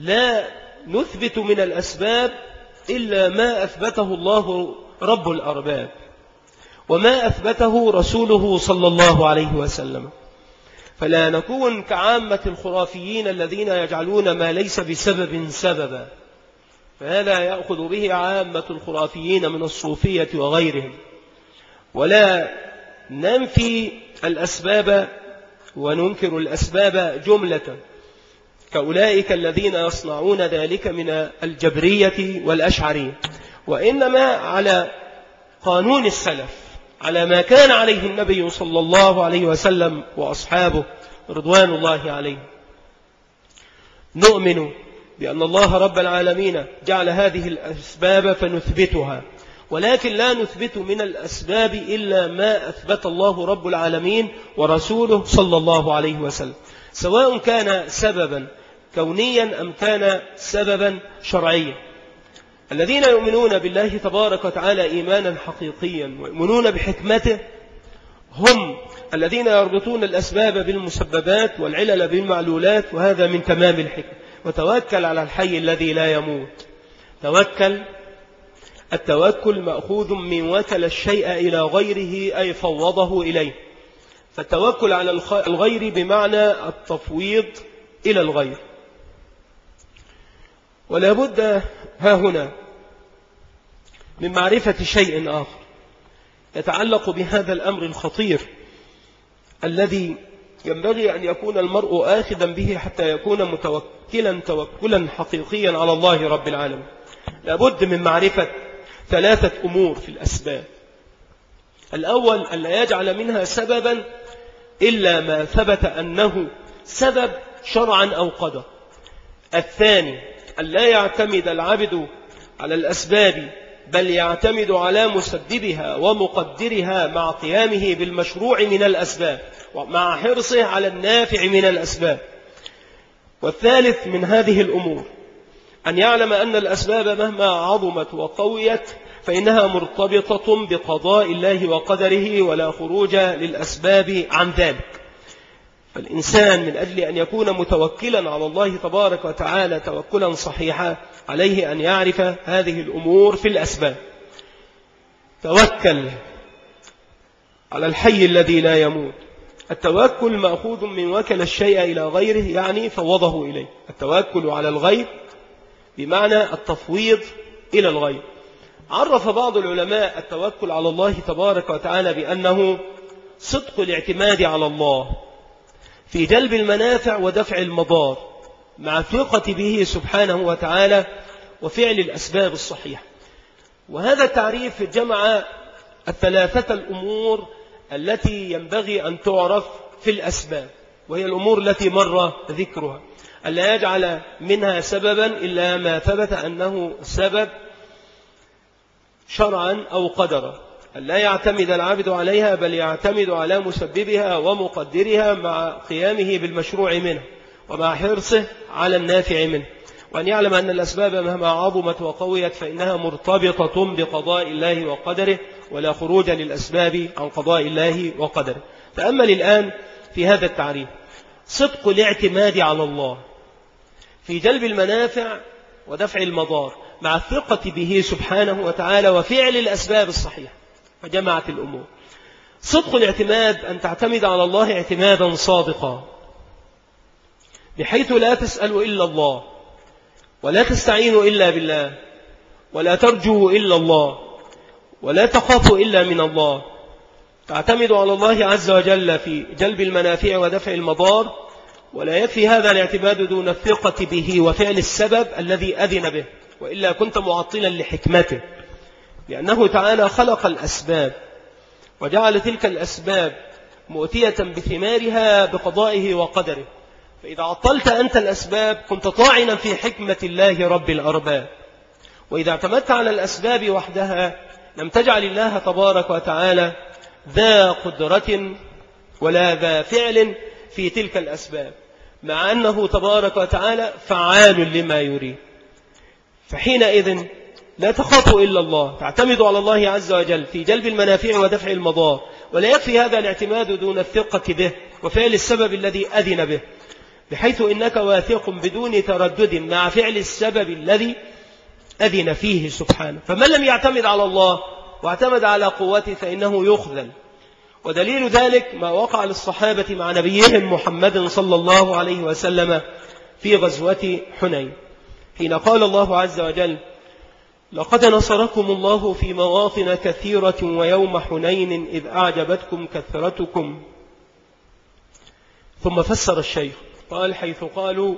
لا نثبت من الأسباب إلا ما أثبته الله رب الأرباب وما أثبته رسوله صلى الله عليه وسلم. فلا نكون كعامة الخرافيين الذين يجعلون ما ليس بسبب سببا. فهذا يأخذ به عامة الخرافيين من الصوفية وغيرهم. ولا ننفي الأسباب وننكر الأسباب جملة. كأولئك الذين يصنعون ذلك من الجبرية والأشعرية. وإنما على قانون السلف على ما كان عليه النبي صلى الله عليه وسلم وأصحابه رضوان الله عليه. نؤمن بأن الله رب العالمين جعل هذه الأسباب فنثبتها. ولكن لا نثبت من الأسباب إلا ما أثبت الله رب العالمين ورسوله صلى الله عليه وسلم. سواء كان سببا كونيا أم كان سببا شرعيا. الذين يؤمنون بالله تبارك وتعالى إيمانا حقيقيا ويؤمنون بحكمته هم الذين يربطون الأسباب بالمسببات والعلل بالمعلولات وهذا من تمام الحكمة. وتوكل على الحي الذي لا يموت. توكل. التوكل مأخوذ من وكل الشيء إلى غيره أي فوضه إليه. فالتوكل على الغير بمعنى التفويض إلى الغير. ولا بد ها هنا من معرفة شيء آخر يتعلق بهذا الأمر الخطير الذي ينبغي أن يكون المرء آخذا به حتى يكون متوكلا. توكلا حقيقيا على الله رب العالمين. لابد من معرفة ثلاثة أمور في الأسباب. الأول أن لا يجعل منها سببا إلا ما ثبت أنه سبب شرعا أو قدر. الثاني أن لا يعتمد العبد على الأسباب بل يعتمد على مسببها ومقدرها مع قيامه بالمشروع من الأسباب ومع حرصه على النافع من الأسباب. والثالث من هذه الأمور أن يعلم أن الأسباب مهما عظمت وقويت فإنها مرتبطة بقضاء الله وقدره ولا خروج للأسباب عن ذلك. فالإنسان من أجل أن يكون متوكلا على الله تبارك وتعالى توكلا صحيحا عليه أن يعرف هذه الأمور في الأسباب. توكل على الحي الذي لا يموت. التوكل مأخوذ من وكل الشيء إلى غيره يعني فوضه إليه. التوكل على الغير بمعنى التفويض إلى الغير عرف بعض العلماء التوكل على الله تبارك وتعالى بأنه صدق الاعتماد على الله في جلب المنافع ودفع المضار مع ثقة به سبحانه وتعالى وفعل الأسباب الصحيحة. وهذا التعريف جمع الثلاثة الأمور التي ينبغي أن تعرف في الأسباب وهي الأمور التي مر ذكرها. ألا يجعل منها سببا إلا ما ثبت أنه سبب شرعا أو قدرا. ألا يعتمد العبد عليها بل يعتمد على مسببها ومقدرها مع قيامه بالمشروع منه ومع حرصه على النافع منه. وأن يعلم أن الأسباب مهما عظمت وقويت فإنها مرتبطة بقضاء الله وقدره. ولا خروج للأسباب عن قضاء الله وقدره تأمل الآن في هذا التعريف صدق الاعتماد على الله في جلب المنافع ودفع المضار مع الثقة به سبحانه وتعالى وفعل الأسباب الصحيحة فجمعت الأمور. صدق الاعتماد أن تعتمد على الله اعتمادا صادقا بحيث لا تسأل إلا الله ولا تستعين إلا بالله ولا ترجو إلا الله ولا تخاف إلا من الله. تعتمد على الله عز وجل في جلب المنافع ودفع المضار ولا يكفي هذا الاعتماد دون الثقة به وفعل السبب الذي أذن به وإلا كنت معطلا لحكمته. لأنه تعالى خلق الأسباب وجعل تلك الأسباب مؤتية بثمارها بقضائه وقدره. فإذا عطلت أنت الأسباب كنت طاعنا في حكمة الله رب الأرباب. وإذا اعتمدت على الأسباب وحدها لم تجعل الله تبارك وتعالى ذا قدرة ولا ذا فعل في تلك الأسباب مع أنه تبارك وتعالى فعال لما يريد. فحينئذ لا تخافوا إلا الله تعتمدوا على الله عز وجل في جلب المنافع ودفع المضار ولا يكفي هذا الاعتماد دون الثقة به وفعل السبب الذي أذن به بحيث إنك واثق بدون تردد مع فعل السبب الذي أذن فيه سبحانه. فمن لم يعتمد على الله واعتمد على قوته فإنه يخذل. ودليل ذلك ما وقع للصحابة مع نبيهم محمد صلى الله عليه وسلم في غزوة حنين. حين قال الله عز وجل لقد نصركم الله في مواطن كثيرة ويوم حنين إذ أعجبتكم كثرتكم. ثم فسر الشيخ. قال حيث قالوا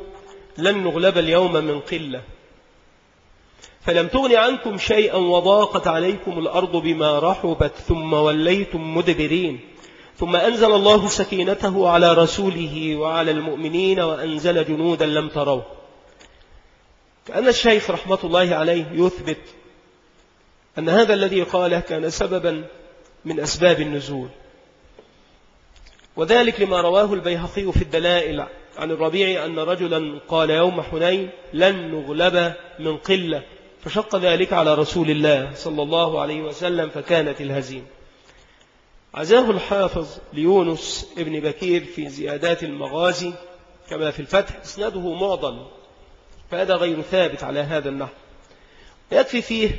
لن نغلب اليوم من قلة. فلم تغن عنكم شيئا وضاقت عليكم الأرض بما رحبت ثم وليتم مدبرين. ثم أنزل الله سكينته على رسوله وعلى المؤمنين وأنزل جنودا لم تروه. كأن الشيخ رحمة الله عليه يثبت أن هذا الذي قاله كان سببا من أسباب النزول. وذلك لما رواه البيهقي في الدلائل عن الربيع أن رجلا قال يوم حنين لن نغلب من قلة. فشق ذلك على رسول الله صلى الله عليه وسلم فكانت الهزيمة. عزاه الحافظ ليونس ابن بكير في زيادات المغازي كما في الفتح إسناده معضل فهذا غير ثابت على هذا النحو. يكفي فيه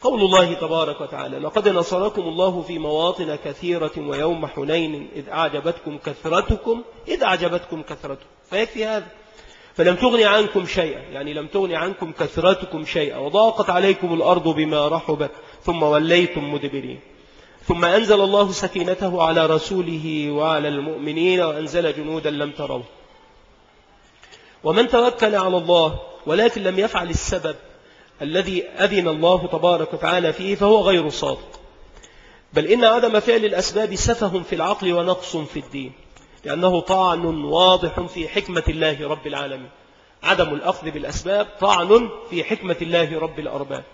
قول الله تبارك وتعالى لقد نصركم الله في مواطن كثيرة ويوم حنين إذ أعجبتكم كثرتكم إذ أعجبتكم كثرتكم. فيكفي هذا. فلم تغني عنكم شيئا يعني لم تغني عنكم كثرتكم شيئا وضاقت عليكم الأرض بما رحبت ثم وليتم مدبرين. ثم أنزل الله سكينته على رسوله وعلى المؤمنين وأنزل جنودا لم تروا ومن توكل على الله ولكن لم يفعل السبب الذي أذن الله تبارك وتعالى فيه فهو غير صادق. بل إن عدم فعل الأسباب سفه في العقل ونقص في الدين. لأنه طعن واضح في حكمة الله رب العالمين. عدم الأخذ بالأسباب طعن في حكمة الله رب الأرباب.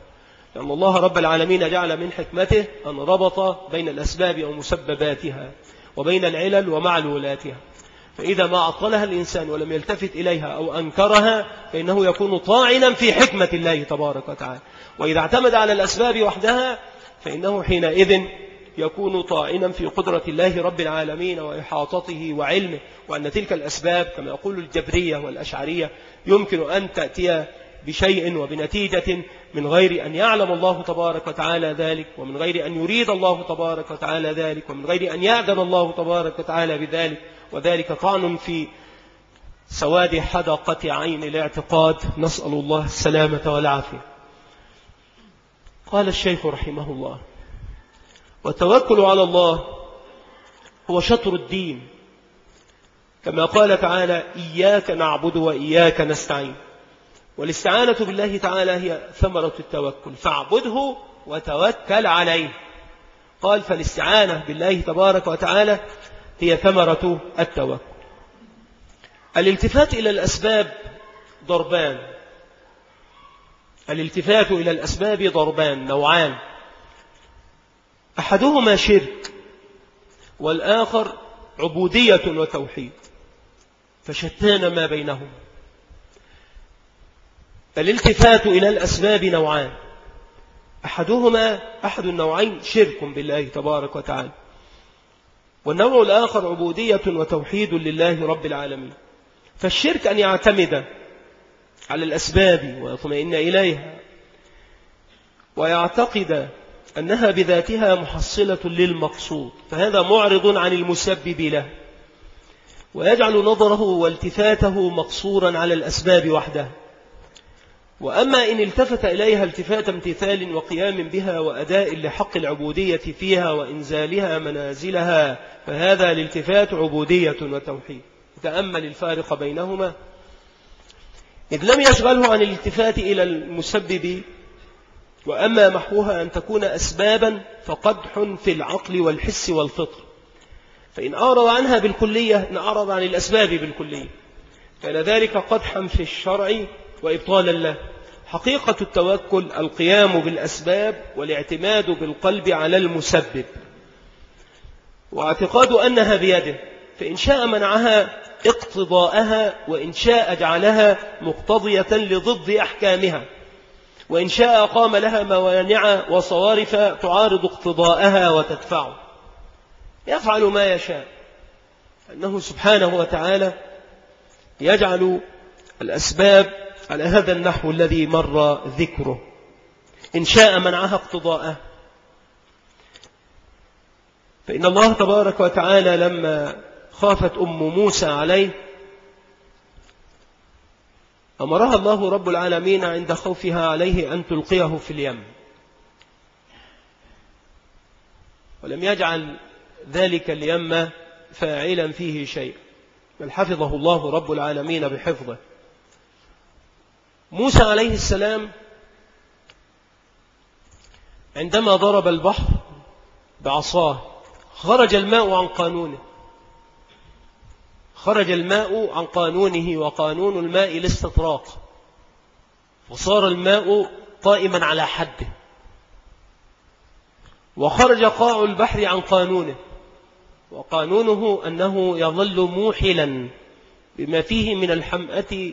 لأن الله رب العالمين جعل من حكمته أن ربط بين الأسباب ومسبباتها وبين العلل ومعلولاتها. فإذا ما عطلها الإنسان ولم يلتفت إليها أو أنكرها فإنه يكون طاعنا في حكمة الله تبارك وتعالى. وإذا اعتمد على الأسباب وحدها فإنه حينئذ يكون طاعنا في قدرة الله رب العالمين وإحاطته وعلمه وأن تلك الأسباب كما يقول الجبرية والأشعرية يمكن أن تأتي بشيء وبنتيجة من غير أن يعلم الله تبارك وتعالى ذلك ومن غير أن يريد الله تبارك وتعالى ذلك ومن غير أن يأذن الله تبارك وتعالى بذلك. وذلك طعن في سواد حدقة عين الاعتقاد. نسأل الله السلامة والعافية. قال الشيخ رحمه الله والتوكل على الله هو شطر الدين. كما قال تعالى إياك نعبد وإياك نستعين. والاستعانة بالله تعالى هي ثمرة التوكل. فاعبده وتوكل عليه. قال فالاستعانة بالله تبارك وتعالى هي ثمرة التوكل. الالتفات إلى الأسباب ضربان. الالتفات إلى الأسباب ضربان نوعان. أحدهما شرك والآخر عبودية وتوحيد فشتان ما بينهما. الالتفات إلى الأسباب نوعان. أحدهما أحد النوعين شرك بالله تبارك وتعالى والنوع الآخر عبودية وتوحيد لله رب العالمين. فالشرك أن يعتمد على الأسباب ويطمئن إليها ويعتقد أنها بذاتها محصلة للمقصود فهذا معرض عن المسبب له ويجعل نظره والتفاته مقصورا على الأسباب وحدها وأما إن التفت إليها التفات امتثال وقيام بها وأداء لحق العبودية فيها وإنزالها منازلها فهذا الالتفات عبودية وتوحيد. تأمل الفارق بينهما. إذ لم يشغله عن الالتفات إلى المسبب وأما محوها أن تكون أسبابا فقدح في العقل والحس والفطر. فإن أعرض عنها بالكلية إن أعرض عن الأسباب بالكلية كان ذلك قدحا في الشرع وإبطالا له. حقيقة التوكل القيام بالأسباب والاعتماد بالقلب على المسبب. واعتقاد أنها بيده فإن شاء منعها اقتضاءها وإن شاء جعلها مقتضية لضد أحكامها. وإن شاء قام لها موانع وصوارف تعارض اقتضاءها وتدفعه يفعل ما يشاء. أنه سبحانه وتعالى يجعل الأسباب على هذا النحو الذي مر ذكره. إن شاء منعها اقتضاءه. فإن الله تبارك وتعالى لما خافت أم موسى عليه أمرها الله رب العالمين عند خوفها عليه أن تلقيه في اليم. ولم يجعل ذلك اليم فاعلا فيه شيء بل حفظه الله رب العالمين بحفظه. موسى عليه السلام عندما ضرب البحر بعصاه خرج الماء عن قانونه. خرج الماء عن قانونه وقانون الماء الاستطراق. وصار الماء قائما على حده. وخرج قاع البحر عن قانونه. وقانونه أنه يظل موحلا بما فيه من الحمأة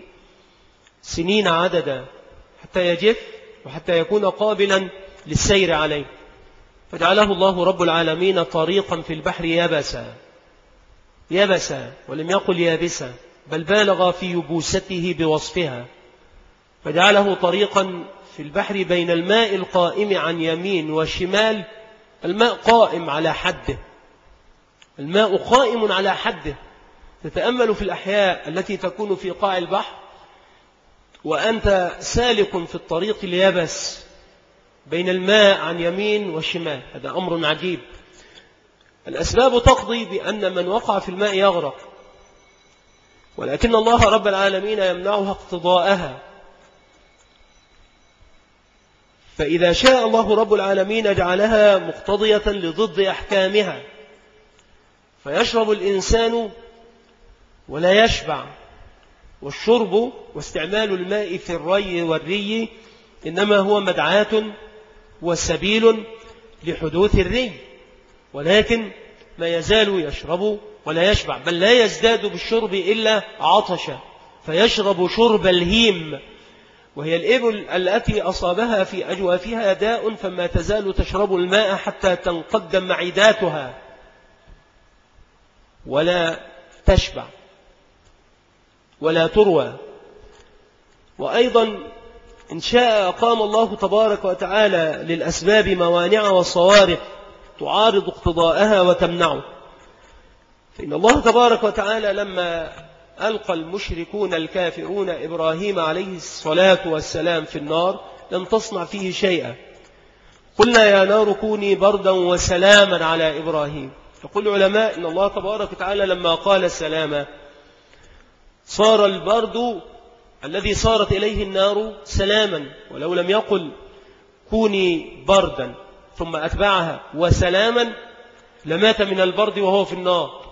سنين عددا حتى يجف وحتى يكون قابلا للسير عليه. فجعله الله رب العالمين طريقا في البحر يبسا يبسا ولم يقل يابسا بل بالغ في يبوسته بوصفها. فجعله طريقا في البحر بين الماء القائم عن يمين وشمال الماء قائم على حده. الماء قائم على حده. تتأمل في الأحياء التي تكون في قاع البحر. وأنت سالك في الطريق اليبس بين الماء عن يمين وشمال. هذا أمر عجيب. الأسباب تقضي بأن من وقع في الماء يغرق. ولكن الله رب العالمين يمنعها اقتضاءها. فإذا شاء الله رب العالمين جعلها مقتضية لضد أحكامها. فيشرب الإنسان ولا يشبع. والشرب واستعمال الماء في الري والري إنما هو مدعاة وسبيل لحدوث الري. ولكن ما يزال يشرب ولا يشبع بل لا يزداد بالشرب إلا عطشا فيشرب شرب الهيم. وهي الإبل التي أصابها في أجوافها داء فما تزال تشرب الماء حتى تنقد معداتها ولا تشبع ولا تروى. وأيضا إن شاء قام الله تبارك وتعالى للأسباب موانع وصوارف تعارض اقتضاءها وتمنعه. فإن الله تبارك وتعالى لما ألقى المشركون الكافرون إبراهيم عليه الصلاة والسلام في النار لم تصنع فيه شيئا. قلنا يا نار كوني بردا وسلاما على إبراهيم. يقول العلماء إن الله تبارك وتعالى لما قال السلام صار البرد الذي صارت إليه النار سلاما ولو لم يقل كوني بردا. ثم أتبعها وسلاما لمات من البرد وهو في النار.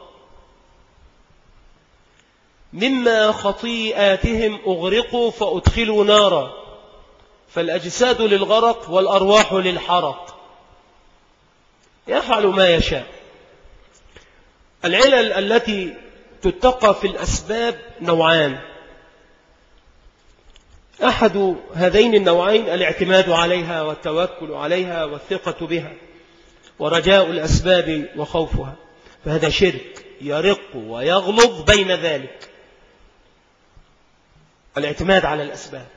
مما خطيئاتهم أغرقوا فأدخلوا نارا. فالأجساد للغرق والأرواح للحرق. يفعل ما يشاء. العلل التي تتقى في الأسباب نوعان. أحد هذين النوعين الاعتماد عليها والتوكل عليها والثقة بها ورجاء الأسباب وخوفها فهذا شرك يرق ويغلظ بين ذلك. الاعتماد على الأسباب.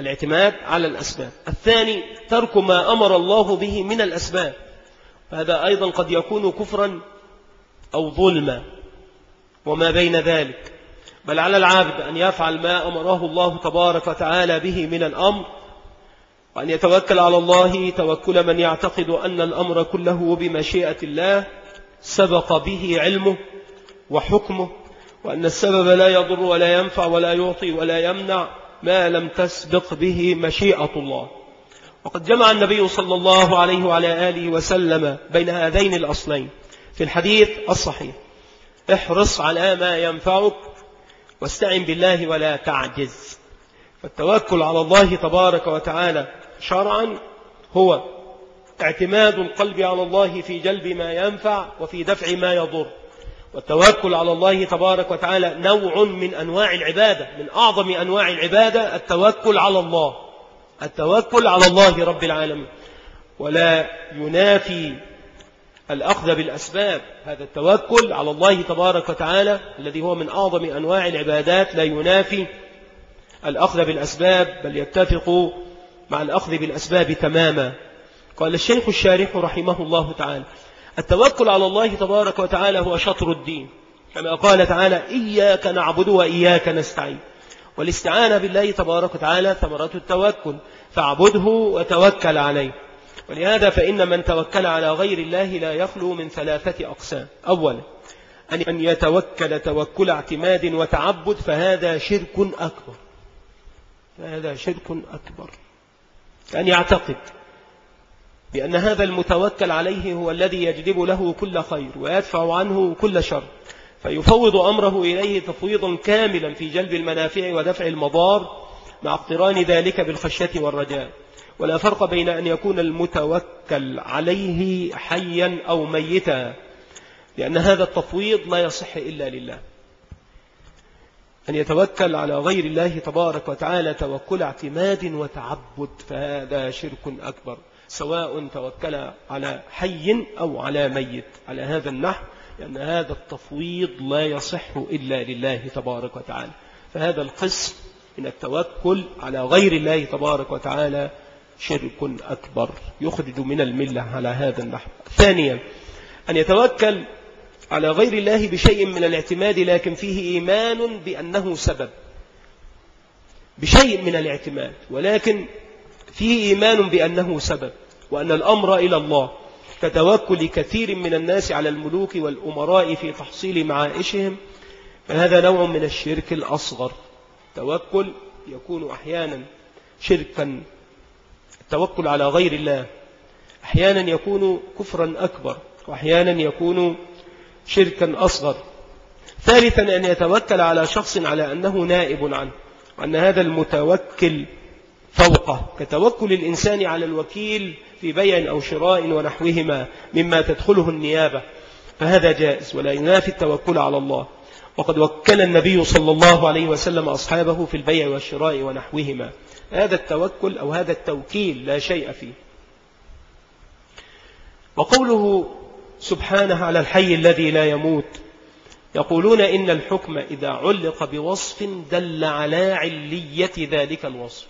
الاعتماد على الأسباب. الثاني ترك ما أمر الله به من الأسباب. هذا أيضا قد يكون كفرا أو ظلما. وما بين ذلك؟ بل على العبد أن يفعل ما أمره الله تبارك وتعالى به من الأمر وأن يتوكل على الله توكل من يعتقد أن الأمر كله بمشيئة الله سبق به علمه وحكمه وأن السبب لا يضر ولا ينفع ولا يعطي ولا يمنع ما لم تسبق به مشيئة الله. وقد جمع النبي صلى الله عليه وعلى آله وسلم بين هذين الأصلين في الحديث الصحيح. احرص على ما ينفعك واستعن بالله ولا تعجز. فالتوكل على الله تبارك وتعالى شرعا هو اعتماد القلب على الله في جلب ما ينفع وفي دفع ما يضر. والتوكل على الله تبارك وتعالى نوع من أنواع العبادة من أعظم أنواع العبادة التوكل على الله. التوكل على الله رب العالمين. ولا ينافي الأخذ بالأسباب هذا التوكل على الله تبارك وتعالى الذي هو من أعظم أنواع العبادات لا ينافي الأخذ بالأسباب بل يتفق مع الأخذ بالأسباب تماما. قال الشيخ الشارح رحمه الله تعالى التوكل على الله تبارك وتعالى هو شطر الدين. كما قال تعالى إياك نعبد وإياك نستعين. والاستعانة بالله تبارك وتعالى ثمرة التوكل فاعبده وتوكل عليه. ولهذا فإن من توكل على غير الله لا يخلو من ثلاثة أقسام. أولا أن يتوكل توكل اعتماد وتعبد فهذا شرك أكبر. فهذا شرك أكبر. أن يعتقد بأن هذا المتوكل عليه هو الذي يجلب له كل خير ويدفع عنه كل شر فيفوض أمره إليه تفويضا كاملا في جلب المنافع ودفع المضار مع اقتران ذلك بالخشية والرجاء. ولا فرق بين أن يكون المتوكل عليه حيا أو ميتا لأن هذا التفويض لا يصح إلا لله. أن يتوكل على غير الله تبارك وتعالى توكل اعتماد وتعبد فهذا شرك أكبر. سواء توكل على حي أو على ميت على هذا النحو لأن هذا التفويض لا يصح إلا لله تبارك وتعالى. فهذا القسم من التوكل على غير الله تبارك وتعالى شرك أكبر يخرج من الملة على هذا النحو. ثانيا أن يتوكل على غير الله بشيء من الاعتماد لكن فيه إيمان بأنه سبب. بشيء من الاعتماد ولكن فيه إيمان بأنه سبب وأن الأمر إلى الله. كتوكل كثير من الناس على الملوك والأمراء في تحصيل معائشهم فهذا نوع من الشرك الأصغر. توكل يكون أحيانا شركا التوكل على غير الله. أحيانا يكون كفرا أكبر وأحيانا يكون شركا أصغر. ثالثا أن يتوكل على شخص على أنه نائب عنه وأن هذا المتوكل فوقه. كتوكل الإنسان على الوكيل في بيع أو شراء ونحوهما مما تدخله النيابة. فهذا جائز ولا ينافي التوكل على الله. وقد وكل النبي صلى الله عليه وسلم أصحابه في البيع والشراء ونحوهما. هذا التوكل أو هذا التوكيل لا شيء فيه. وقوله سبحانه على الحي الذي لا يموت يقولون إن الحكم إذا علق بوصف دل على علية ذلك الوصف.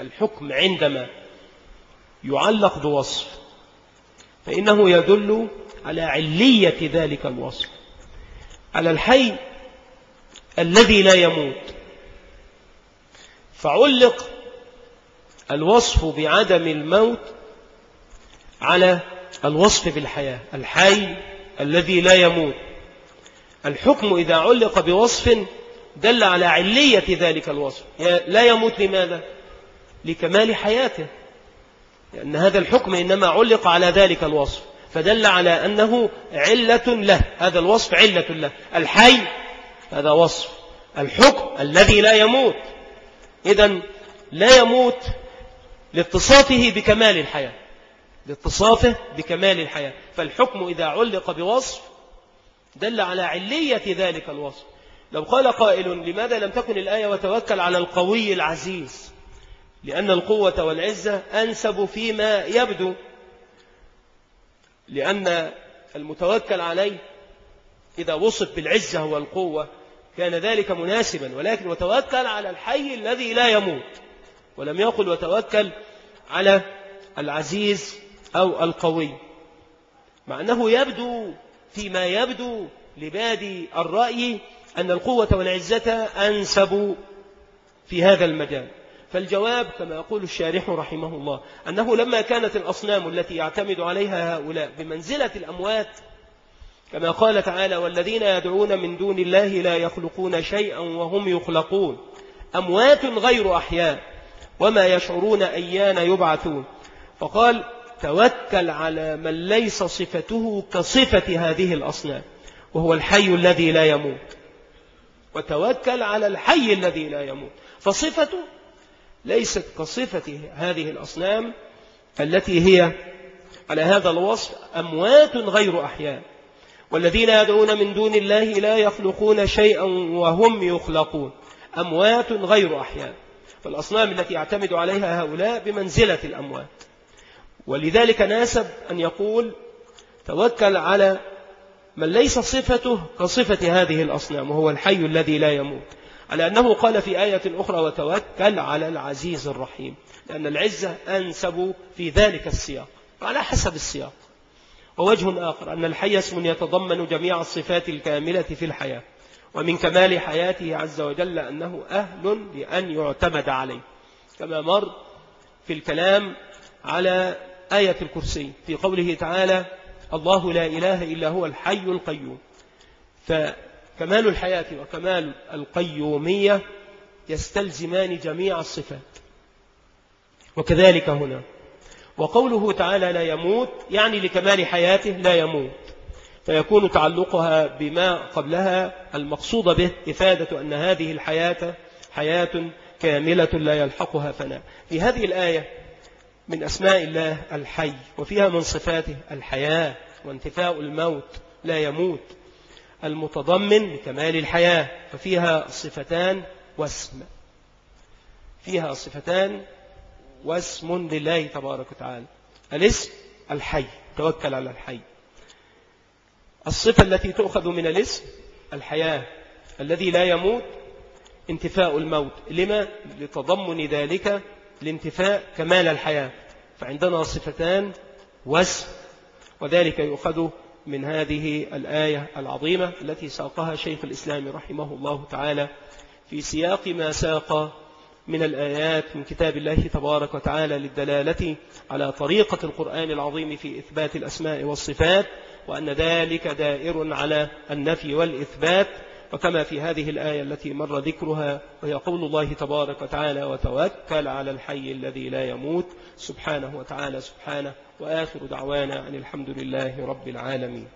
الحكم عندما يعلق بوصف فإنه يدل على علية ذلك الوصف. على الحي الذي لا يموت فعلق الوصف بعدم الموت على الوصف بالحياة الحي الذي لا يموت. الحكم إذا علق بوصف دل على علية ذلك الوصف. لا يموت لماذا؟ لكمال حياته. لأن هذا الحكم إنما علق على ذلك الوصف. فدل على أنه علة له. هذا الوصف علة له. الحي هذا وصف. الحكم الذي لا يموت. إذا لا يموت لاتصافه بكمال الحياة. لاتصافه بكمال الحياة. فالحكم إذا علق بوصف دل على علية ذلك الوصف. لو قال قائل لماذا لم تكن الآية وتوكل على القوي العزيز؟ لأن القوة والعزة أنسب فيما يبدو. لأن المتوكل عليه إذا وصف بالعزة والقوة كان ذلك مناسبا ولكن وتوكل على الحي الذي لا يموت. ولم يقل وتوكل على العزيز أو القوي. مع أنه يبدو فيما يبدو لبادي الرأي أن القوة والعزة أنسب في هذا المجال. فالجواب كما يقول الشارح رحمه الله أنه لما كانت الأصنام التي يعتمد عليها هؤلاء بمنزلة الأموات كما قال تعالى والذين يدعون من دون الله لا يخلقون شيئا وهم يخلقون أموات غير أحياء وما يشعرون أيان يبعثون فقال توكل على من ليس صفته كصفة هذه الأصنام وهو الحي الذي لا يموت وتوكل على الحي الذي لا يموت فصفته ليست كصفة هذه الأصنام التي هي على هذا الوصف أموات غير أحياء والذين يدعون من دون الله لا يخلقون شيئا وهم يخلقون. أموات غير أحياء. فالأصنام التي يعتمد عليها هؤلاء بمنزلة الأموات. ولذلك ناسب أن يقول توكل على من ليس صفته كصفة هذه الأصنام وهو الحي الذي لا يموت. على أنه قال في آية أخرى وتوكل على العزيز الرحيم. لأن العزة أنسب في ذلك السياق. على حسب السياق. ووجه آخر أن الحي اسم يتضمن جميع الصفات الكاملة في الحياة ومن كمال حياته عز وجل أنه أهل لأن يعتمد عليه. كما مر في الكلام على آية الكرسي في قوله تعالى الله لا إله إلا هو الحي القيوم فكمال الحياة وكمال القيومية يستلزمان جميع الصفات. وكذلك هنا وقوله تعالى لا يموت يعني لكمال حياته لا يموت. فيكون تعلقها بما قبلها المقصود به إفادة أن هذه الحياة حياة كاملة لا يلحقها فناء. في هذه الآية من أسماء الله الحي وفيها من صفاته الحياة وانتفاء الموت لا يموت المتضمن لكمال الحياة ففيها صفتان واسم. فيها صفتان واسم لله تبارك وتعالى. الاسم الحي. توكل على الحي. الصفة التي تؤخذ من الاسم الحياة الذي لا يموت انتفاء الموت. لما؟ لتضمن ذلك لانتفاء كمال الحياة. فعندنا صفتان واسم وذلك يؤخذ من هذه الآية العظيمة التي ساقها شيخ الإسلام رحمه الله تعالى في سياق ما ساق من الآيات من كتاب الله تبارك وتعالى للدلالة على طريقة القرآن العظيم في إثبات الأسماء والصفات وأن ذلك دائر على النفي والإثبات. وكما في هذه الآية التي مر ذكرها وهي قول الله تبارك وتعالى وتوكل على الحي الذي لا يموت سبحانه وتعالى سبحانه. وآخر دعوانا أن الحمد لله رب العالمين.